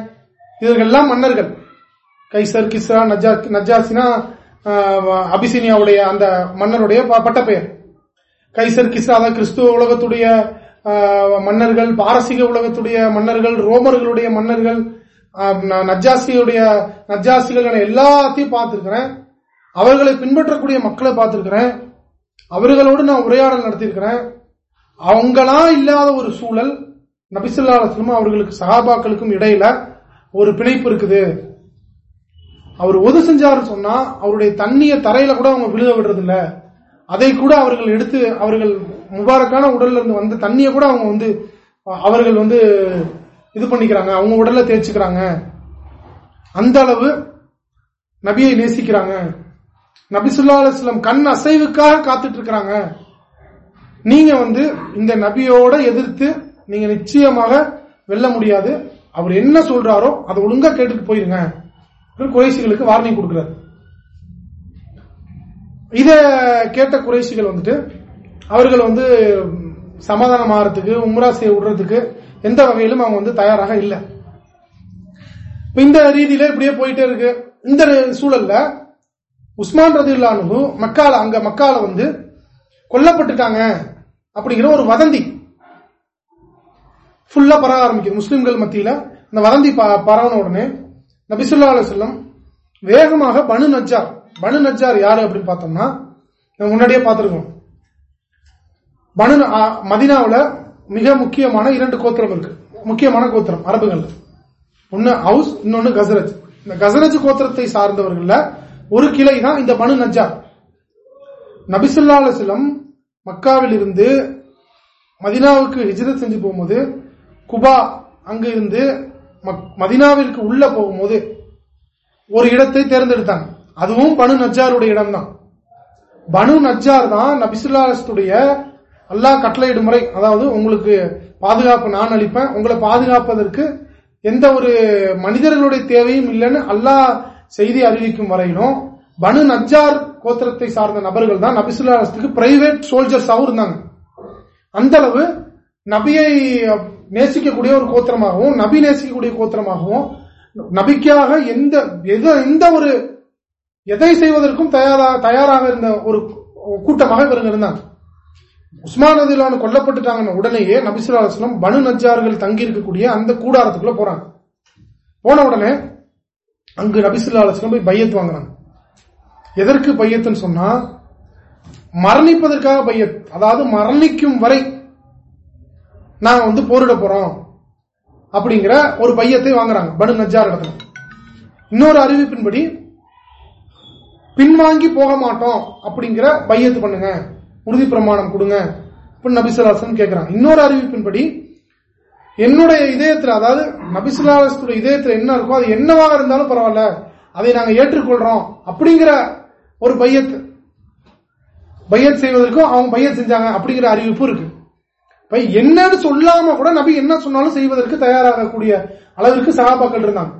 இவர்கள்லாம் மன்னர்கள். கைசர் கிஸ்ரா நஜா நஜாசினா அபிசினியாவுடைய அந்த மன்னருடைய பட்டப்பெயர். கைசர் கிஸ்ரா தான் கிறிஸ்துவ உலகத்துடைய மன்னர்கள் பாரசீக உலகத்துடைய மன்னர்கள் ரோமர்களுடைய மன்னர்கள் நஜாசியுடைய நஜாசிகள் எல்லாத்தையும் பார்த்திருக்கிறேன். அவர்களை பின்பற்றக்கூடிய மக்களை பார்த்திருக்கிறேன். அவர்களோடு நான் உரையாடல் நடத்தியிருக்கிறேன். அவங்களா இல்லாத ஒரு சூழல் நபிசுல்லாஸ்லமும் அவர்களுக்கு சகாபாக்களுக்கும் இடையில ஒரு பிணைப்பு இருக்குது. அவர் ஒது செஞ்சாரு சொன்னா அவருடைய தண்ணிய தரையில கூட அவங்க விழுக விடுறது இல்ல அதை கூட அவர்கள் எடுத்து அவர்கள் முபாரக்கான உடல்ல இருந்து வந்த தண்ணிய கூட அவங்க வந்து அவர்கள் வந்து இது பண்ணிக்கிறாங்க அவங்க உடல்ல தேய்ச்சிக்கிறாங்க. அந்த அளவு நபியை நேசிக்கிறாங்க. நபிசுல்லா அலுவலம் கண் அசைவுக்காக காத்துட்டு இருக்கிறாங்க நீங்க வந்து இந்த நபியோட எதிர்த்து நீங்க நிச்சயமாக வெல்ல முடியாது. அவர் என்ன சொல்றாரோ அதை ஒழுங்கா கேட்டுட்டு போயிருங்க. குறைசிகளுக்கு வார்னிங் கொடுக்கிறார். இத கேட்ட குறைசிகள் வந்துட்டு அவர்கள் வந்து சமாதானம் ஆகிறதுக்கு உம்ரா செய்ய விடுறதுக்கு எந்த வகையிலும் அவங்க வந்து தயாராக இல்லை. இந்த ரீதியில இப்படியே போயிட்டே இருக்கு. இந்த சூழல்ல உஸ்மான் ரதி இல்லானு மக்கால அங்க மக்கால வந்து கொல்லப்பட்டுட்டாங்க அப்படிங்கிற ஒரு வதந்தி. ஃபுல்லா பரவ ஆரம்பிக்குது. முஸ்லிம்கள் மத்தியில இந்த வதந்தி பரவன உடனே நபிசுல்லா அலுவலம் வேகமாக பனு நஜார் பனு நஜார் யாரு அப்படின்னு பார்த்தோம்னா முன்னாடியே பார்த்துருக்கோம். பனு மதினாவில் மிக முக்கியமான இரண்டு கோத்திரம் இருக்கு. முக்கியமான கோத்திரம் அரபுகள். ஒன்னு ஹவுஸ் இன்னொன்னு கசரஜ். இந்த கசரஜ் கோத்திரத்தை சார்ந்தவர்கள் ஒரு கிளை தான் இந்த பனு நஜார் நபிசுல்லா அலுவலம் மக்காவில் இருந்து மதினாவுக்கு ஹிஜரத் செஞ்சு போகும்போது குபா அங்கு இருந்து மதினாவிற்கு உள்ள போகும்போது ஒரு இடத்தை தேர்ந்தெடுத்தாங்க. அதுவும் பனு நஜாருடைய இடம்தான் பனு நஜார் தான் நபிசுல்லாஸ்துடைய அல்லாஹ் கட்டளையிடும் முறை. அதாவது உங்களுக்கு பாதுகாப்பு நான் அளிப்பேன். உங்களை பாதுகாப்பதற்கு எந்த ஒரு மனிதர்களுடைய தேவையும் இல்லைன்னு அல்லாஹ் செய்தி அறிவிக்கும் வரையிலும் பனு நஜார் கோத்திரத்தை சார்ந்த நபர்கள் தான் நபிசுல்லாஸ்துக்கு பிரைவேட் சோல்ஜர்ஸாகவும் இருந்தாங்க. அந்த அளவு நபியை நேசிக்கக்கூடிய ஒரு கோத்திரமாகவும் நபி நேசிக்கக்கூடிய கோத்திரமாகவும் நபிக்காக எந்த எந்த ஒரு எதை செய்வதற்கும் தயாராக இருந்த ஒரு கூட்டமாக இவருங்க இருந்தாங்க. உஸ்மான் அதிலான கொல்லப்பட்டுட்டாங்கன்னு உடனேயே நபிசுல்லாஸ்லம் பனு நஜார்கள் தங்கி இருக்கக்கூடிய அந்த கூடாரத்துக்குள்ள போறாங்க. போன உடனே அங்கு நபிசுல்லா போய் பையத் வாங்குறாங்க. எதற்கு பையத்துன்னு சொன்னா மரணிப்பதற்காக பையத். அதாவது மரணிக்கும் வரை நாங்க வந்து போரிட போறோம் அப்படிங்கிற ஒரு பையத்தை வாங்குறாங்க பனு நஜார் இடத்துல. இன்னொரு அறிவிப்பின்படி பின்வாங்கி போக மாட்டோம் அப்படிங்கிற பையத்து பண்ணுங்க உறுதி பிரமாணம் கொடுங்க நபிசுலாசன் கேட்கிறாங்க இன்னொரு அறிவிப்பின்படி என்னுடைய இதயத்தில் அதாவது நபிசுலாசத்துடைய இதயத்தில் என்ன இருக்கோ அது என்னவாக இருந்தாலும் பரவாயில்ல. அதை நாங்க ஏற்றுக்கொள்றோம் அப்படிங்கிற ஒரு பையத் பையத் செய்வதற்கும் அவங்க பையத் செஞ்சாங்க அப்படிங்கிற அறிவிப்பு இருக்கு. என்னன்னு சொல்லாம கூட நபி என்ன சொன்னாலும் செய்வதற்கு தயாராகக்கூடிய அளவிற்கு சகாபாக்கள் இருந்தாங்க.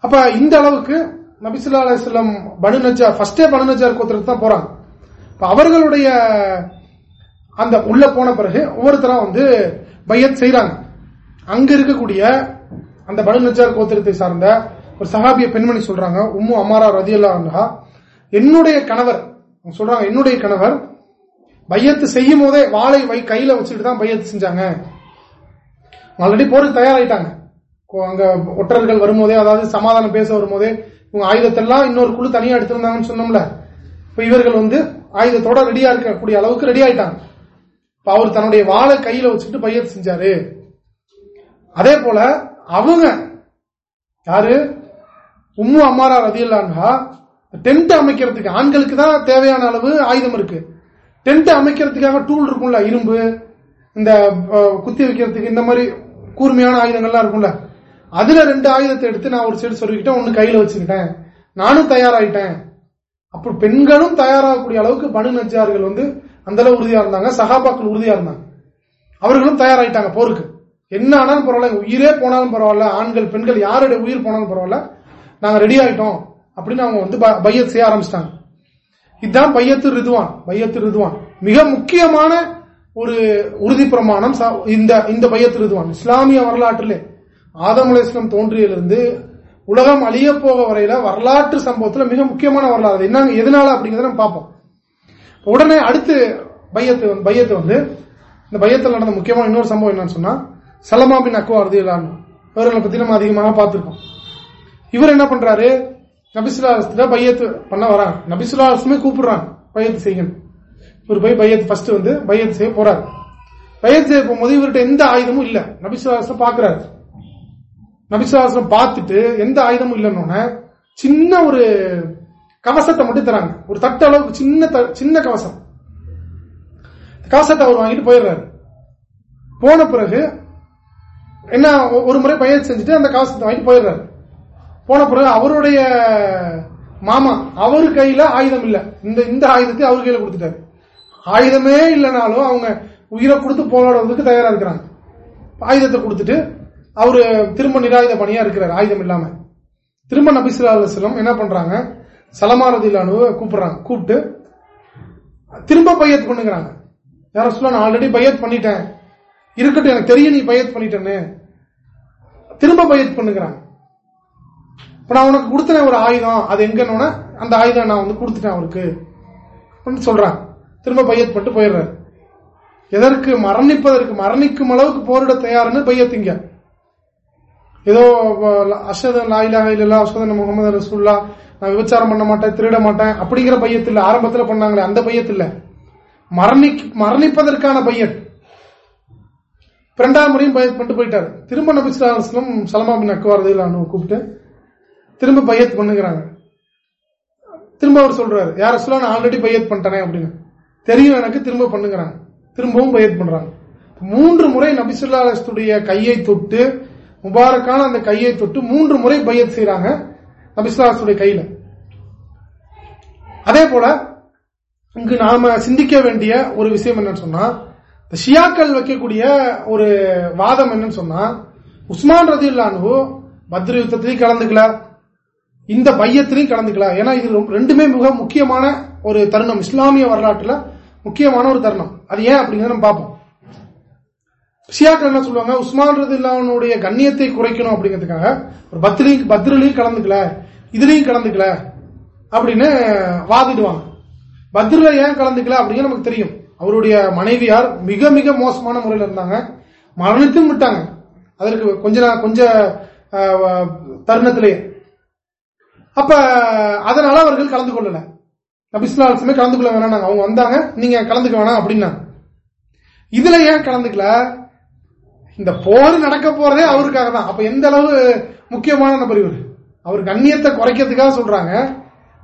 அப்ப இந்த அளவுக்கு நபிசுல்லா அலிஸ்லாம் பனு நஜார் ஃபர்ஸ்டே பனு நஜார் கோத்திரத்து தான் போறாங்க. இப்ப அவர்களுடைய அந்த உள்ள போன பிறகு ஒவ்வொருத்தரா வந்து பையத் செய்யறாங்க அங்க இருக்கக்கூடிய அந்த பனு நஜார் கோத்திரத்தை சார்ந்த ஒரு சகாபிய பெண்மணி சொல்றாங்க உம்மு அமாரா ரதியல்லா என்னுடைய கணவர் சொல்றாங்க என்னுடைய கணவர் பையத்து செய்யும் போதே வாழை வை கையில வச்சுட்டு தான் பையத்து செஞ்சாங்க. ஆல்ரெடி போருக்கு தயாராயிட்டாங்க. அங்க ஒற்றர்கள் வரும்போதே அதாவது சமாதானம் பேச வரும்போதே இவங்க ஆயுதத்தெல்லாம் இன்னொரு குழு தனியா எடுத்திருந்தாங்கன்னு சொன்னோம்ல. இப்ப இவர்கள் வந்து ஆயுதத்தோட ரெடியா இருக்கக்கூடிய அளவுக்கு ரெடி ஆயிட்டாங்க. அவர் தன்னுடைய வாழை கையில வச்சுட்டு பையத்து செஞ்சாரு. அதே போல அவங்க யாரு? உம்மு அம்மாரா ரதியல்லான்ஹா டென்ட் அமைக்கிறதுக்கு ஆண்களுக்கு தான் தேவையான அளவு ஆயுதம் இருக்கு. டென்ட் அமைக்கிறதுக்காக டூல் இருக்கும்ல இரும்பு இந்த குத்தி வைக்கிறதுக்கு இந்த மாதிரி கூர்மையான ஆயுதங்கள்லாம் இருக்கும்ல. அதுல ரெண்டு ஆயுதத்தை எடுத்து நான் ஒரு சைடு சொல்லிக்கிட்டேன் ஒன்னு கையில வச்சுக்கிட்டேன். நானும் தயாராயிட்டேன். அப்புறம் பெண்களும் தயாராகக்கூடிய அளவுக்கு பனு நஜார்கள் வந்து அந்த அளவு உறுதியா இருந்தாங்க. சகாபாக்கள் உறுதியா இருந்தாங்க. அவர்களும் தயாராயிட்டாங்க போருக்கு. என்ன ஆனாலும் பரவாயில்ல உயிரே போனாலும் பரவாயில்ல ஆண்கள் பெண்கள் யாருடைய உயிர் போனாலும் பரவாயில்ல நாங்க ரெடி ஆயிட்டோம் அப்படின்னு அவங்க வந்து பையத் செய்ய ஆரம்பிச்சிட்டாங்க. இதுதான் பையத்து ரிதுவான் பையத்து ரிதுவான். மிக முக்கியமான ஒரு உறுதி பிரமாணம் இந்த இந்த பையத்து ரிதுவான். இஸ்லாமிய வரலாற்றிலே ஆதம் அலிஸ்லாம் தோன்றியிலிருந்து உலகம் அழிய போக வரையில வரலாற்று சம்பவத்துல மிக முக்கியமான வரலாறு என்ன எதனால அப்படிங்கறத நம்ம பார்ப்போம். உடனே அடுத்து பையத்து பையத்து வந்து இந்த பையத்தில் நடந்த முக்கியமான இன்னொரு சம்பவம் என்னன்னு சொன்னா சலமா பின் அக்குவா அறுதியிலான் இவர்களை பத்தி நம்ம அதிகமாக பார்த்திருக்கோம். இவர் என்ன பண்றாரு? நபிசுல்லா பையத்து பண்ண வராங்க. நபிசுல்லாசுமே கூப்பிடுறாங்க பையத்து செய்யணும். இவர் போய் பையத்து ஃபர்ஸ்ட் வந்து பையத்து செய்ய போறாரு. பையத்து செய்ய போகும்போது இவர்கிட்ட எந்த ஆயுதமும் இல்ல. நபிசுல்லாசம் பாக்குறாரு நபிசுல்லாசம் பார்த்துட்டு எந்த ஆயுதமும் இல்லைன்னு சின்ன ஒரு கவசத்தை மட்டும் தராங்க. ஒரு தட்ட அளவுக்கு சின்ன சின்ன கவசம். கவசத்தை அவர் வாங்கிட்டு போயிடுறாரு. போன பிறகு என்ன ஒரு முறை பயிற்சி செஞ்சுட்டு அந்த கவசத்தை வாங்கிட்டு போயிடுறாரு. போன பிறகு அவருடைய மாமா அவரு கையில ஆயுதம் இல்ல. இந்த இந்த ஆயுதத்தை அவர் கையில கொடுத்துட்டாரு. ஆயுதமே இல்லைனாலும் அவங்க உயிரை கொடுத்து போராடுறதுக்கு தயாரா இருக்கிறாங்க. ஆயுதத்தை கொடுத்துட்டு அவரு திரும்ப நிராயுத பணியா இருக்கிறார் ஆயுதம் இல்லாம. திரும்ப நபிசுல்லா அலுவலம் என்ன பண்றாங்க? சலமாரதிலானு கூப்பிடுறாங்க. கூப்பிட்டு திரும்ப பையத் பண்ணுங்கிறாங்க யார சொல்ல நான் ஆல்ரெடி பையத் பண்ணிட்டேன். இருக்கட்டும் எனக்கு தெரியும் நீ பையத் பண்ணிட்டேன்னு. திரும்ப பையத் பண்ணுங்கிறாங்க இப்ப நான் உனக்கு கொடுத்தேன் ஒரு ஆயுதம். அது எங்கன்னு அந்த ஆயுதம் நான் வந்து கொடுத்துட்டேன் அவருக்கு. சொல்றான் திரும்ப பையத் பண்ணிட்டு போயிடுறாரு. எதற்கு? மரணிப்பதற்கு. மரணிக்கும் அளவுக்கு போரிட தயாருன்னு பையத்திங்க ஏதோ அஷத லாயிலா இல்லா அஸ்வதன் முகமது ரசூல்லா நான் விபச்சாரம் பண்ண மாட்டேன் திருட மாட்டேன் அப்படிங்கிற பையத்தில் ஆரம்பத்தில் பண்ணாங்களே அந்த பையத்தில். மரணி மரணிப்பதற்கான பையன். இரண்டாம் முறையும் பயத்து பண்ணிட்டு போயிட்டாரு. திரும்ப நபிஸ்லாம் சலமா பின் அக்குவார் கூப்பிட்டு திரும்ப பையத் பண்ணுகிறாங்க. திரும்ப அவர் சொல்றாரு யார சொல்ல நான் ஆல்ரெடி பையத் பண்ணிட்டேனே அப்படின்னு. தெரியும் எனக்கு திரும்ப பண்ணுங்கிறாங்க திரும்பவும் பையத் பண்றாங்க. மூன்று முறை நபிசுல்லாஸ்துடைய கையை தொட்டு முபாரக்கான அந்த கையை தொட்டு மூன்று முறை பையத் செய்யறாங்க நபிசுல்லாசுடைய கையில. அதே போல இங்கு நாம சிந்திக்க வேண்டிய ஒரு விஷயம் என்னன்னு சொன்னா ஷியாக்கள் வைக்கக்கூடிய ஒரு வாதம் என்னன்னு சொன்னா உஸ்மான் ரதி இல்லானு பத்ர யுத்தத்திலையும் கலந்துக்கல இந்த பையத்திலையும் கலந்துக்கல. ஏன்னா இது ரெண்டுமே மிக முக்கியமான ஒரு தருணம். இஸ்லாமிய வரலாற்றுல முக்கியமான ஒரு தருணம். அது ஏன் அப்படிங்கிறத நம்ம பார்ப்போம். ஷியாக்கள் என்ன சொல்லுவாங்க? உஸ்மான் ரதி இல்லானுடைய கண்ணியத்தை குறைக்கணும் அப்படிங்கிறதுக்காக ஒரு பத்ரிலையும் பத்ரிலையும் கலந்துக்கல இதுலையும் கலந்துக்கல. அப்படின்னு வாதிடுவாங்க. பத்ரில ஏன் கலந்துக்கல அப்படின்னு நமக்கு தெரியும். அவருடைய மனைவியார் மிக மிக மோசமான முறையில் இருந்தாங்க. மரணித்தும் விட்டாங்க. அதற்கு கொஞ்ச கொஞ்ச தருணத்திலேயே அப்ப அதனால அவர்கள் கலந்து கொள்ளல. நபிஸ்லாலுமே கலந்து கொள்ள வேணாம் அவங்க வந்தாங்க நீங்க கலந்துக்க வேணாம் அப்படின்னாங்க. இதுல ஏன் கலந்துக்கல? இந்த போர் நடக்க போறதே அவருக்காக தான் அப்ப எந்த அளவு முக்கியமான நபர் இவர்? அவர் கண்ணியத்தை குறைக்கிறதுக்காக சொல்றாங்க.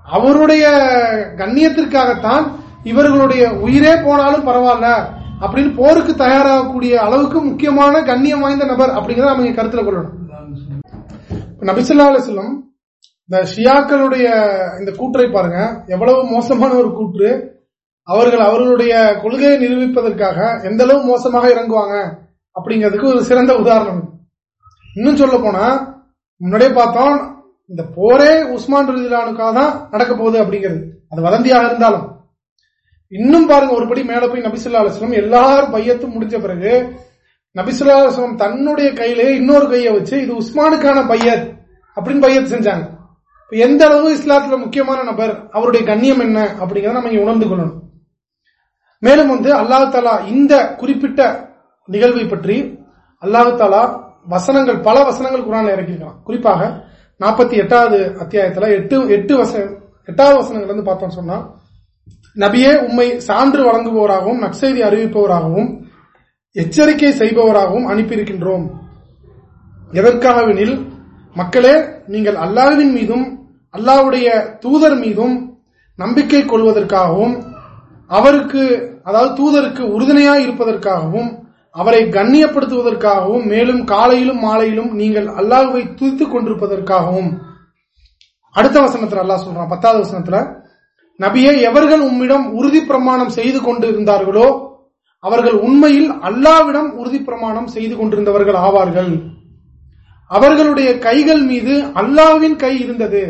அவருடைய கண்ணியத்திற்காகத்தான் இவர்களுடைய உயிரே போனாலும் பரவாயில்ல அப்படின்னு போருக்கு தயாராகக்கூடிய அளவுக்கு முக்கியமான கண்ணியம் வாய்ந்த நபர் அப்படிங்கிறத நம்ம கருத்துல கொள்ளணும். நபிசுல்லா அலிஸ்லம் இந்த ஷியாக்களுடைய இந்த கூற்றை பாருங்க. எவ்வளவு மோசமான ஒரு கூற்று. அவர்கள் அவர்களுடைய கொள்கையை நிரூபிப்பதற்காக எந்த அளவு மோசமாக இறங்குவாங்க அப்படிங்கிறதுக்கு ஒரு சிறந்த உதாரணம். இன்னும் சொல்ல போனா முன்னாடியே பார்த்தோம் இந்த போரே உஸ்மான் ரதிலானுக்காக தான் நடக்க போகுது அப்படிங்கிறது. அது வதந்தியாக இருந்தாலும். இன்னும் பாருங்க ஒருபடி மேல போய் நபிசுல்லா அலுவலம் எல்லாரும் பையத்தும் முடிஞ்ச பிறகு நபிசுல்லா அலுவலம் தன்னுடைய கையிலே இன்னொரு கையை வச்சு இது உஸ்மானுக்கான பையத் அப்படின்னு பையத் செஞ்சாங்க. எந்த அளவு இஸ்லாத்துல முக்கியமான நபர் அவருடைய கண்ணியம் என்ன அப்படிங்கறத நம்ம உணர்ந்து கொள்ளணும். மேலும் வந்து அல்லாஹு தாலா இந்த குறிப்பிட்ட நிகழ்வை பற்றி அல்லாஹு தாலா வசனங்கள் பல வசனங்கள் குரான் இறக்கிருக்கலாம் குறிப்பாக நாற்பத்தி எட்டாவது அத்தியாயத்துல எட்டு எட்டு வசன எட்டாவது வசனங்கள் வந்து பார்த்தோம் சொன்னா நபியே உண்மை சான்று வழங்குபவராகவும் நற்செய்தி அறிவிப்பவராகவும் எச்சரிக்கை செய்பவராகவும் அனுப்பியிருக்கின்றோம். எதற்காகவெனில் மக்களே நீங்கள் அல்லாவின் மீதும் அல்லாவுடைய தூதர் மீதும் நம்பிக்கை கொள்வதற்காகவும் அவருக்கு அதாவது தூதருக்கு உறுதுணையாய் இருப்பதற்காகவும் அவரை கண்ணியப்படுத்துவதற்காகவும் மேலும் காலையிலும் மாலையிலும் நீங்கள் அல்லாஹுவை துதித்துக் கொண்டிருப்பதற்காகவும். அடுத்த வசனத்துல அல்லாஹ் சொல்றான் பத்தாவது வசனத்துல நபியை எவர்கள் உம்மிடம் உறுதி பிரமாணம் செய்து கொண்டு இருந்தார்களோ அவர்கள் உண்மையில் அல்லாவிடம் உறுதி பிரமாணம் செய்து கொண்டிருந்தவர்கள் ஆவார்கள். அவர்களுடைய கைகள் மீது அல்லாவின் கை இருந்தது.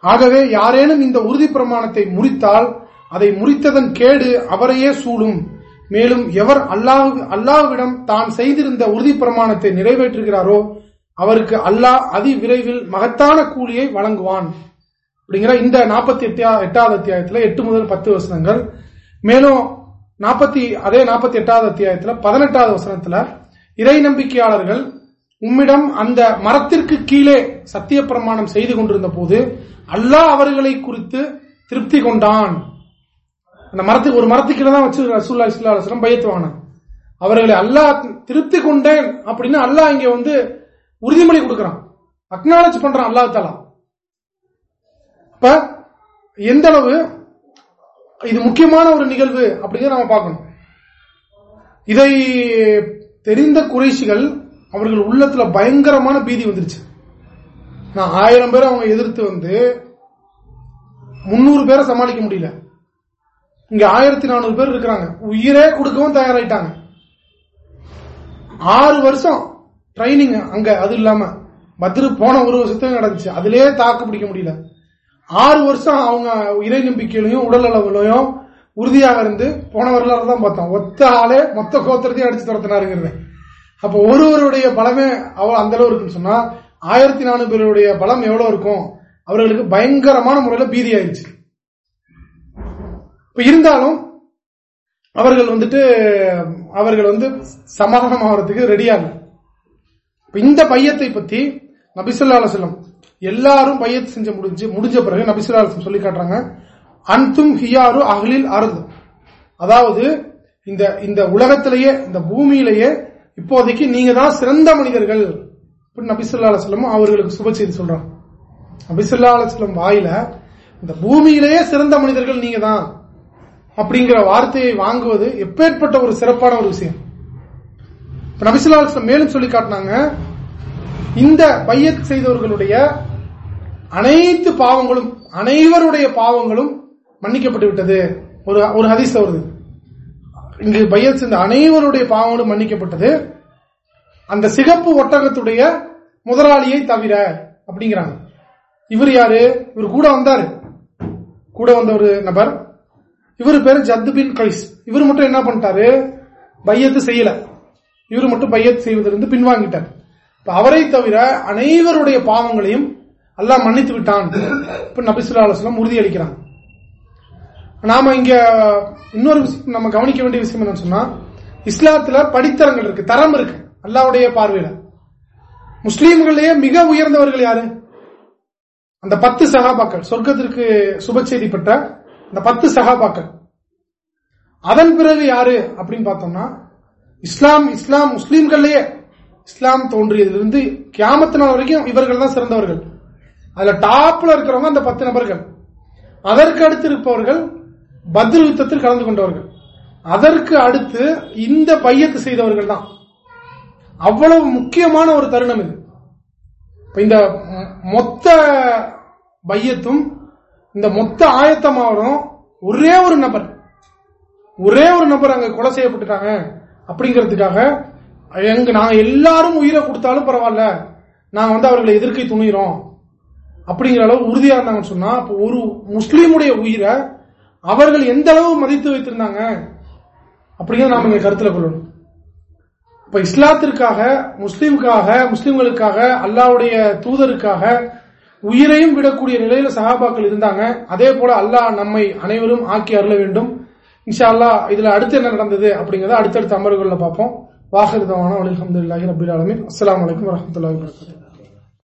ஆகவே யாரேனும் இந்த உறுதி பிரமாணத்தை முறித்தால் அதை முறித்ததன் கேடு அவரையே சூடும். மேலும் எவர் அல்லாஹ் அல்லாஹ்விடம் தான் செய்திருந்த உறுதி பிரமாணத்தை நிறைவேற்றுகிறாரோ அவருக்கு அல்லாஹ் அதி விரைவில் மகத்தான கூலியை வழங்குவான். அப்படிங்கிற இந்த நாற்பத்தி எட்டாவது அத்தியாயத்தில் எட்டு முதல் பத்து வசனங்கள். மேலும் நாற்பத்தி அதே நாற்பத்தி எட்டாவது அத்தியாயத்தில் பதினெட்டாவது வசனத்துல இறை நம்பிக்கையாளர்கள் உம்மிடம் அந்த மரத்திற்கு கீழே சத்திய பிரமாணம் செய்து கொண்டிருந்த போது அல்லாஹ் அவர்களை குறித்து திருப்தி கொண்டான். அந்த மரத்துக்கு ஒரு மரத்துக்கு தான் வச்சு ரசூல்லா இஸ்லா பயத்துவான அவர்களை அல்லாஹ் திருப்தி கொண்டேன் அப்படின்னு அல்லாஹ் இங்க வந்து உறுதிமொழி கொடுக்கறான். அக்னாலஜ் பண்றான் அல்லா தாலா அப்ப எந்த அளவு இது முக்கியமான ஒரு நிகழ்வு அப்படிங்கிறத நம்ம பார்க்கணும். இதை தெரிந்த குறைசிகள் அவர்கள் உள்ளத்துல பயங்கரமான பீதி வந்துருச்சு. நான் ஆயிரம் பேரை அவங்க எதிர்த்து வந்து முன்னூறு பேரை சமாளிக்க முடியல. இங்க ஆயிரத்தி நானூறு பேர் இருக்கிறாங்க. உயிரே கொடுக்கவும் தயாராயிட்டாங்க. ஆறு வருஷம் ட்ரைனிங் அங்க அது இல்லாம பத்ரு போன ஒரு வருஷத்தையும் நடந்துச்சு. அதுலயே தாக்கு பிடிக்க முடியல. ஆறு வருஷம் அவங்க இறை நம்பிக்கையிலையும் உடல் அளவுலையும் உறுதியாக இருந்து போன வரலாறு தான் பார்த்தோம். ஒத்த ஆளே மொத்த கோத்திரத்தையும் அடிச்சு துரத்தினாருங்கிறது. அப்ப ஒருவருடைய பலமே அவள் அந்த அளவு இருக்குன்னு சொன்னா ஆயிரத்தி நானூறு பேருடைய பலம் எவ்வளவு இருக்கும்? அவர்களுக்கு பயங்கரமான முறையில் பீதி ஆயிடுச்சு இப்ப இருந்தாலும் அவர்கள் வந்துட்டு அவர்கள் வந்து சமாதானம் ஆகிறதுக்கு ரெடியாக இந்த பையத்தை பத்தி நபிசுல்லா அலுவலம் எல்லாரும் பையத்து செஞ்ச முடிஞ்சு முடிஞ்ச பிறகு நபிசுல்லா அலுவலம் சொல்லி காட்டுறாங்க அன்தும் ஹியாரு அகலில் அருது. அதாவது இந்த இந்த உலகத்திலேயே இந்த பூமியிலேயே இப்போதைக்கு நீங்க தான் சிறந்த மனிதர்கள் நபிசுல்லா அலுவலம் அவர்களுக்கு சுப செய்தி சொல்றாங்க. நபிசுல்லா அலுவலம் வாயில இந்த பூமியிலேயே சிறந்த மனிதர்கள் நீங்க தான். அப்படிங்கிற வார்த்தையை வாங்குவது எப்பேற்பட்ட ஒரு சிறப்பான ஒரு விஷயம். நபிசுல்லா மேலும் சொல்லி காட்டினாங்க இந்த பையத் செய்தவர்களுடைய அனைத்து பாவங்களும் அனைவருடைய பாவங்களும் மன்னிக்கப்பட்டு விட்டது. ஒரு ஒரு ஹதீஸ் வருது. இங்கு பையத் செய்த அனைவருடைய பாவங்களும் மன்னிக்கப்பட்டது. அந்த சிகப்பு ஒட்டகத்துடைய முதலாளியை தவிர அப்படிங்கிறாங்க. இவர் யாரு? இவர் கூட வந்தாரு. கூட வந்த ஒரு நபர் இவர் பேரு ஜத்து பின் கைஸ். இவர் மட்டும் என்ன பண்ணிட்டாரு? பையத்து செய்யல. இவர் மட்டும் பையத்து செய்வதிலிருந்து பின்வாங்கிட்டார். அவரை தவிர அனைவருடைய பாவங்களையும் அல்லாஹ் மன்னித்து விட்டான். நபிசுல்லா அலுவலம் உறுதியளிக்கிறான் நாம இங்க இன்னொரு நம்ம கவனிக்க வேண்டிய விஷயம் என்ன சொன்னா இஸ்லாத்துல படித்தரங்கள் இருக்கு தரம் இருக்கு அல்லாவுடைய பார்வையில. முஸ்லீம்களிலேயே மிக உயர்ந்தவர்கள் யாரு? அந்த பத்து சகாபாக்கள் சொர்க்கத்திற்கு சுப பெற்ற இந்த பத்து சகாபாக்கள். அதன் பிறகு யாரு அப்படின்னு பார்த்தோம்னா இஸ்லாம் இஸ்லாம் முஸ்லீம்கள்லயே இஸ்லாம் தோன்றியதிலிருந்து கியாமத்து நாள் வரைக்கும் இவர்கள் தான் சிறந்தவர்கள். அதுல டாப்ல இருக்கிறவங்க அந்த பத்து நபர்கள். அதற்கு அடுத்து இருப்பவர்கள் பத்ரு யுத்தத்தில் கலந்து கொண்டவர்கள். அதற்கு அடுத்து இந்த பையத்து செய்தவர்கள் தான். அவ்வளவு முக்கியமான ஒரு தருணம் இது. இந்த மொத்த பையத்தும் இந்த மொத்த ஆயத்தமாவதும் ஒரே ஒரு நபர். ஒரே ஒரு நபர் அங்க கொலை செய்யப்பட்டுட்டாங்க அப்படிங்கிறதுக்காக எங்க நாங்க எல்லாரும் உயிரை கொடுத்தாலும் பரவாயில்ல. நாங்க வந்து அவர்களை எதிர்க்கை துணிகிறோம் அப்படிங்கிற அளவு உறுதியா இருந்தாங்கன்னு சொன்னா ஒரு முஸ்லீமுடைய உயிரை அவர்கள் எந்த அளவு மதித்து வைத்திருந்தாங்க அப்படிங்கிறத நாம இங்க கருத்துல கொள்ளணும். இப்ப இஸ்லாத்திற்காக முஸ்லீமுக்காக முஸ்லீம்களுக்காக அல்லாவுடைய தூதருக்காக உயிரையும் விடக்கூடிய நிலையில சகாபாக்கள் இருந்தாங்க. அதே போல அல்லாஹ் நம்மை அனைவரும் ஆக்கி அருள வேண்டும். இன்ஷா அல்லா இதுல அடுத்து என்ன நடந்தது அப்படிங்கறத அடுத்தடுத்த அமர்வுகள்ல பார்ப்போம். வாகரிதமான அலமதுல்லாஹி ரபுல் அலமின் அஸ்லாம் வலைக்கம் வரமத்துல வரகாத்து